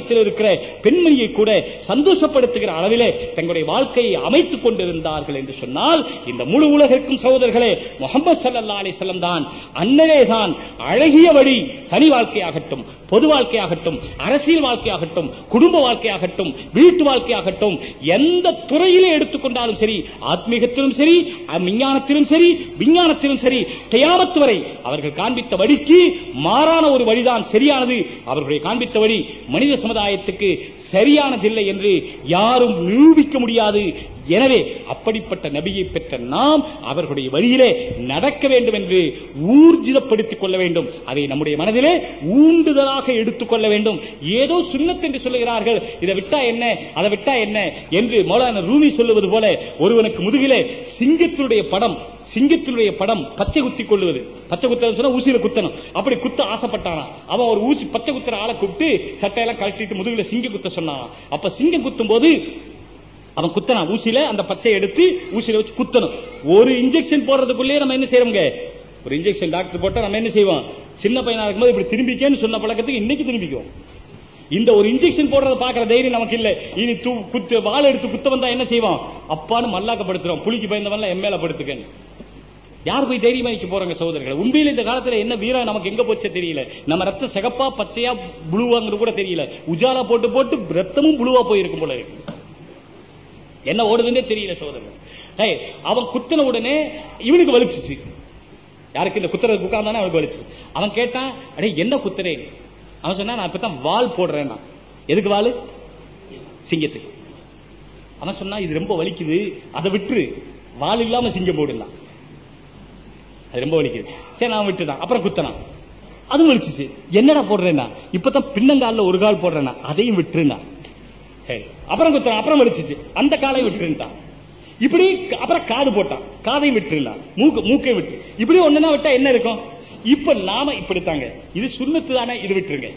சிறுபிராயத்தில் இருக்கிற பெண்மணியை கூட சந்தோஷப்படுத்துகிற அளவிலே தங்களுடைய வாழ்க்கையை அமைத்துக் கொண்டிருந்தார்கள் என்று சொன்னால் இந்த முழு உலகிற்கும் சகோதரர்களே முகமது சல்லா அலிசல்லம் தான் அண்ணலே தான் அழகிய வழி தனி வாழ்க்கையாகட்டும். பொது வாழ்க்கையாகட்டும் அரசியல் வாழ்க்கையாகட்டும் குடும்ப வாழ்க்கையாகட்டும் வீட்டு வாழ்க்கையாகட்டும் எந்த துறையிலே எடுத்துக்கொண்டாலும் சரி ஆத்மீகத்திலும் சரி விஞ்ஞானத்திலும் சரி விஞ்ஞானத்திலும் சரி தயாமத்து வரை அவர்கள் காண்பித்த வழிக்கு மாறான ஒரு வழிதான் சரியானது. அவர்களுடைய காண்பித்த வழி மனித சமுதாயத்துக்கு சரியானதில்லை என்று யாரும் நிரூபிக்க முடியாது. எனவே அப்படிப்பட்ட நபியை பெற்ற நாம் அவர்களுடைய வழியிலே நடக்க வேண்டும் என்று ஊர்ஜிதப்படுத்திக் கொள்ள வேண்டும். அதை நம்முடைய மனதிலே ஊண்டுதலாக எடுத்துக்கொள்ள வேண்டும். ஏதோ சுண்ணத் என்று சொல்லுகிறார்கள். இதை விட்டா என்ன? அதை விட்டா என்ன? என்று மௌலான ரூமி சொல்லுவது போல ஒருவனுக்கு முதுகிலே சிங்கத்தினுடைய படம் சிங்கத்தினுடைய படம் பச்சை குத்தி கொள்ளுவது. பச்சை குத்த சொன்னா ஊசியில குத்தணும். அப்படி குத்த ஆசைப்பட்டானா? அவன் ஒரு ஊசி பச்சை குத்துற ஆளை கூப்பிட்டு சட்டையெல்லாம் கழட்டிட்டு முதுகுல சிங்க குத்த சொன்னான்? அப்ப சிங்கம் குத்தும் போது அவன் குத்தனான் ஊசியில அந்த பச்சை எடுத்து ஊசியில வச்சு குத்தணும். ஒரு இன்ஜெக்ஷன் போடுறதுக்குள்ளேயே நம்ம என்ன செய்யறோங்க ஒரு இன்ஜெக்ஷன் டாக்டர் போட்டா நம்ம என்ன செய்வோம்? சின்ன பையனா இருக்கும்போது இப்படி திரும்பிக்கேன்னு சொன்ன பழக்கத்துக்கு இன்னைக்கு திரும்பிக்குவோம். இந்த ஒரு இன்ஜெக்ஷன் போடுறத பாக்குற தைரியம் நமக்கு இல்ல. இனி தூ குத்து வாழை எடுத்து குத்த வந்தா என்ன செய்வோம்? அப்பான்னு மல்லாக்கப்படுத்துறோம். புளிக்கு பயந்தவன்ல எம்மேல படுத்துக்கன்னு. யார் போய் தைரியமா நிக்க போறாங்க சகோதரர்கள்? உண்மையில இந்த காலத்துல என்ன வீரம் நமக்கு எங்க போச்சு தெரியல. நம்ம ரத்தம் சிகப்பா பச்சையா புளுவாங்கிறது கூட தெரியல. உஜாலா போட்டு போட்டு ரத்தமும் புளுவா போயிருக்கும் போல இருக்கு. என்ன ஓடுதுன்னே தெரியல சோதரன் டேய், அவன் குத்தின உடனே இவனுக்கு வலிச்சுச்சு. யாருக்கு? இந்த குத்துறது உட்கார்ந்தானே அவனுக்கு வலிச்சு. அவன் கேட்டான் அடே என்ன குத்துறேன் அவன் சொன்னா நான் இப்பதான் வால் போடுறேன் எதுக்கு வால்? சிங்கத்துக்கு. அவன் சொன்னா இது ரொம்ப வலிக்குது அதை விட்டுரு. வால் இல்லாம சிங்கம் போடலாம் அது ரொம்ப வலிக்குது. சரி நான் விட்டுதான். அப்புறம் குத்தனான். அதுவும் வலிச்சுச்சு. என்னடா போடுறேன்னா? இப்பதான் பின்னங்கால்ல ஒரு கால் போடுறேன்னா அதையும் விட்டுருந்தா சரி அப்புறம் குத்தனான் அப்புறம் வலிச்சிச்சு அந்த காலை விட்டுருந்தான் இப்படி அப்புறம் காது போட்டான். காதையும் விட்டுருந்தான் மூக்கு மூக்கை விட்டு. இப்படி ஒண்ணுனா விட்டா என்ன இருக்கும்? இப்ப நாம இப்படித்தாங்க. இது சுண்ணத்து தானே இது விட்டுருங்க.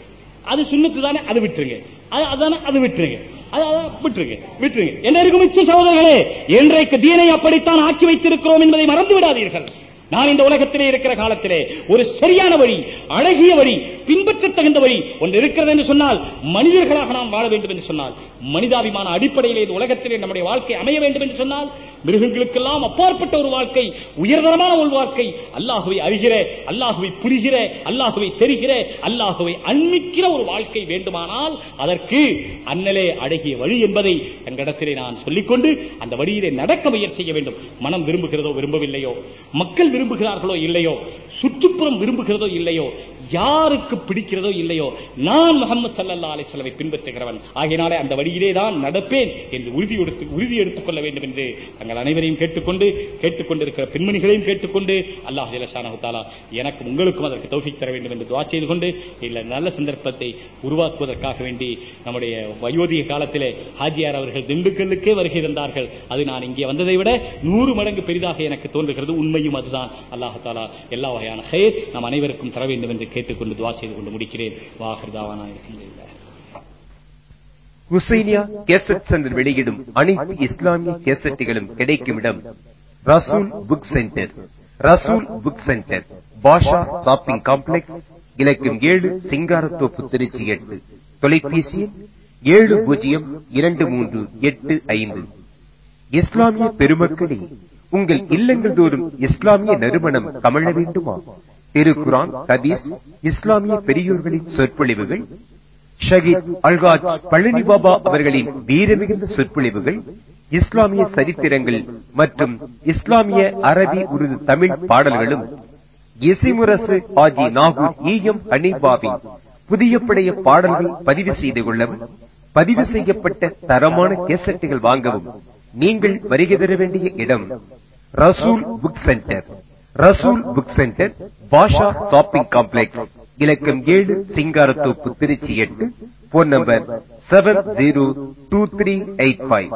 அது சுண்ணத்து தானே அது விட்டுருங்க. அது அதானே அது விட்டுருங்க. அது விட்டுருங்க விட்டுருங்க. என்ன இருக்கும் மிச்ச சகோதரர்களே? இன்றைக்கு தீனை அப்படித்தான் ஆக்கி வைத்திருக்கிறோம் என்பதை மறந்து விடாதீர்கள். நான் இந்த உலகத்திலே இருக்கிற காலத்திலே ஒரு சரியான வழி அழகிய வழி பின்பற்ற தகுந்த வழி ஒன்று இருக்கிறது என்று சொன்னால் மனிதர்களாக நாம் வாழ வேண்டும் என்று சொன்னால் மனிதாபிமான அடிப்படையிலே இந்த உலகத்திலே நம்முடைய வாழ்க்கை அமைய வேண்டும் என்று சொன்னால் மிருகங்களுக்கெல்லாம் அப்பாற்பட்ட ஒரு வாழ்க்கை உயர்தரமான ஒரு வாழ்க்கை. அல்லாஹுவை அறிகிற அல்லாஹுவை புரிகிற அல்லாஹுவை தெரிகிற அல்லாஹுவை அன்மிக்கிற ஒரு வாழ்க்கை வேண்டுமானால் அதற்கு அன்னலே அழகிய வழி என்பதை தங்களிடத்திலே நான் சொல்லிக்கொண்டு அந்த வழியிலே நடக்க முயற்சி செய்ய வேண்டும். மனம் விரும்புகிறதோ விரும்பவில்லையோ மக்கள் விரும்புகிறார்களோ இல்லையோ சுற்றுப்புறம் விரும்புகிறதோ இல்லையோ யாருக்கு பிடிக்கிறதோ இல்லையோ நான் முகமது சல்லல்லா அலிஸ்லமை பின்பற்றுகிறவன். ஆகையினாலே அந்த வழியிலே தான் நடப்பேன் என்று உறுதி எடுத்து உறுதி எடுத்துக் கொள்ள வேண்டும் என்று தங்கள் அனைவரையும் கேட்டுக்கொண்டு கேட்டுக்கொண்டிருக்கிற பெண்மணிகளையும் கேட்டுக்கொண்டு அல்லாஹ் ஜலஷானு எனக்கும் உங்களுக்கும் அதற்கு தௌஃபீக் தர வேண்டும் என்று துவா செய்து கொண்டு இல்ல நல்ல சந்தர்ப்பத்தை உருவாக்குவதற்காக வேண்டி நம்முடைய வயோதிக காலத்திலே ஹாஜியார் அவர்கள் திண்டுக்கல்லுக்கே வருகை தந்தார்கள். அது நான் இங்கே வந்ததை விட நூறு மடங்கு பெரிதாக எனக்கு தோன்றுகிறது. உண்மையும் அதுதான். அல்லாஹாலா எல்லா வகையான ஹயர் நாம் அனைவருக்கும் தர வேண்டும் என்று கேட்டுக்கொண்டு துவா செய்து கொண்டு முடிக்கிறேன் வாஹர்தாவானா இருக்கின்றேன் ஹுசைனியா கேசட் சென்டர் வெளியிடும் அனைத்து இஸ்லாமிய கேசட்டுகளும் கிடைக்கும் இடம். Rasool book centre Rasool book centre Basha shopping complex இலக்கம் ஏழு சிங்காரத்தோப்பு திருச்சி எட்டு. தொலைபேசி ஏழு பூஜ்ஜியம் இரண்டு மூன்று எட்டு ஐந்து. இஸ்லாமிய பெருமக்களே உங்கள் இல்லங்கள் தோறும் இஸ்லாமிய நறுமணம் கமழ வேண்டுமா? திருக்குரான் ஹதீஸ் இஸ்லாமிய பெரியோர்களின் சொற்பொழிவுகள் ஷஹீத் அல்காஜ் பழனி பாபா அவர்களின் வீரமிகுந்த சொற்பொழிவுகள் இஸ்லாமிய சரித்திரங்கள் மற்றும் இஸ்லாமிய அரபி உருது தமிழ் பாடல்களும் இசைமுரசு ஆஜி நாகூர் ஈயம் ஹனீபாவின் புதிய படைய பாடல்கள் பதிவு செய்து கொள்ளவும் பதிவு செய்யப்பட்ட தரமான கேசட்டுகள் வாங்கவும் நீங்கள் வருகை தர வேண்டிய இடம் Rasool book centre. Rasool book centre Basha shopping complex இலக்கம் ஏழு சிங்காரத்தோப்பு திருச்சி எட்டு phone number seven zero two three eight five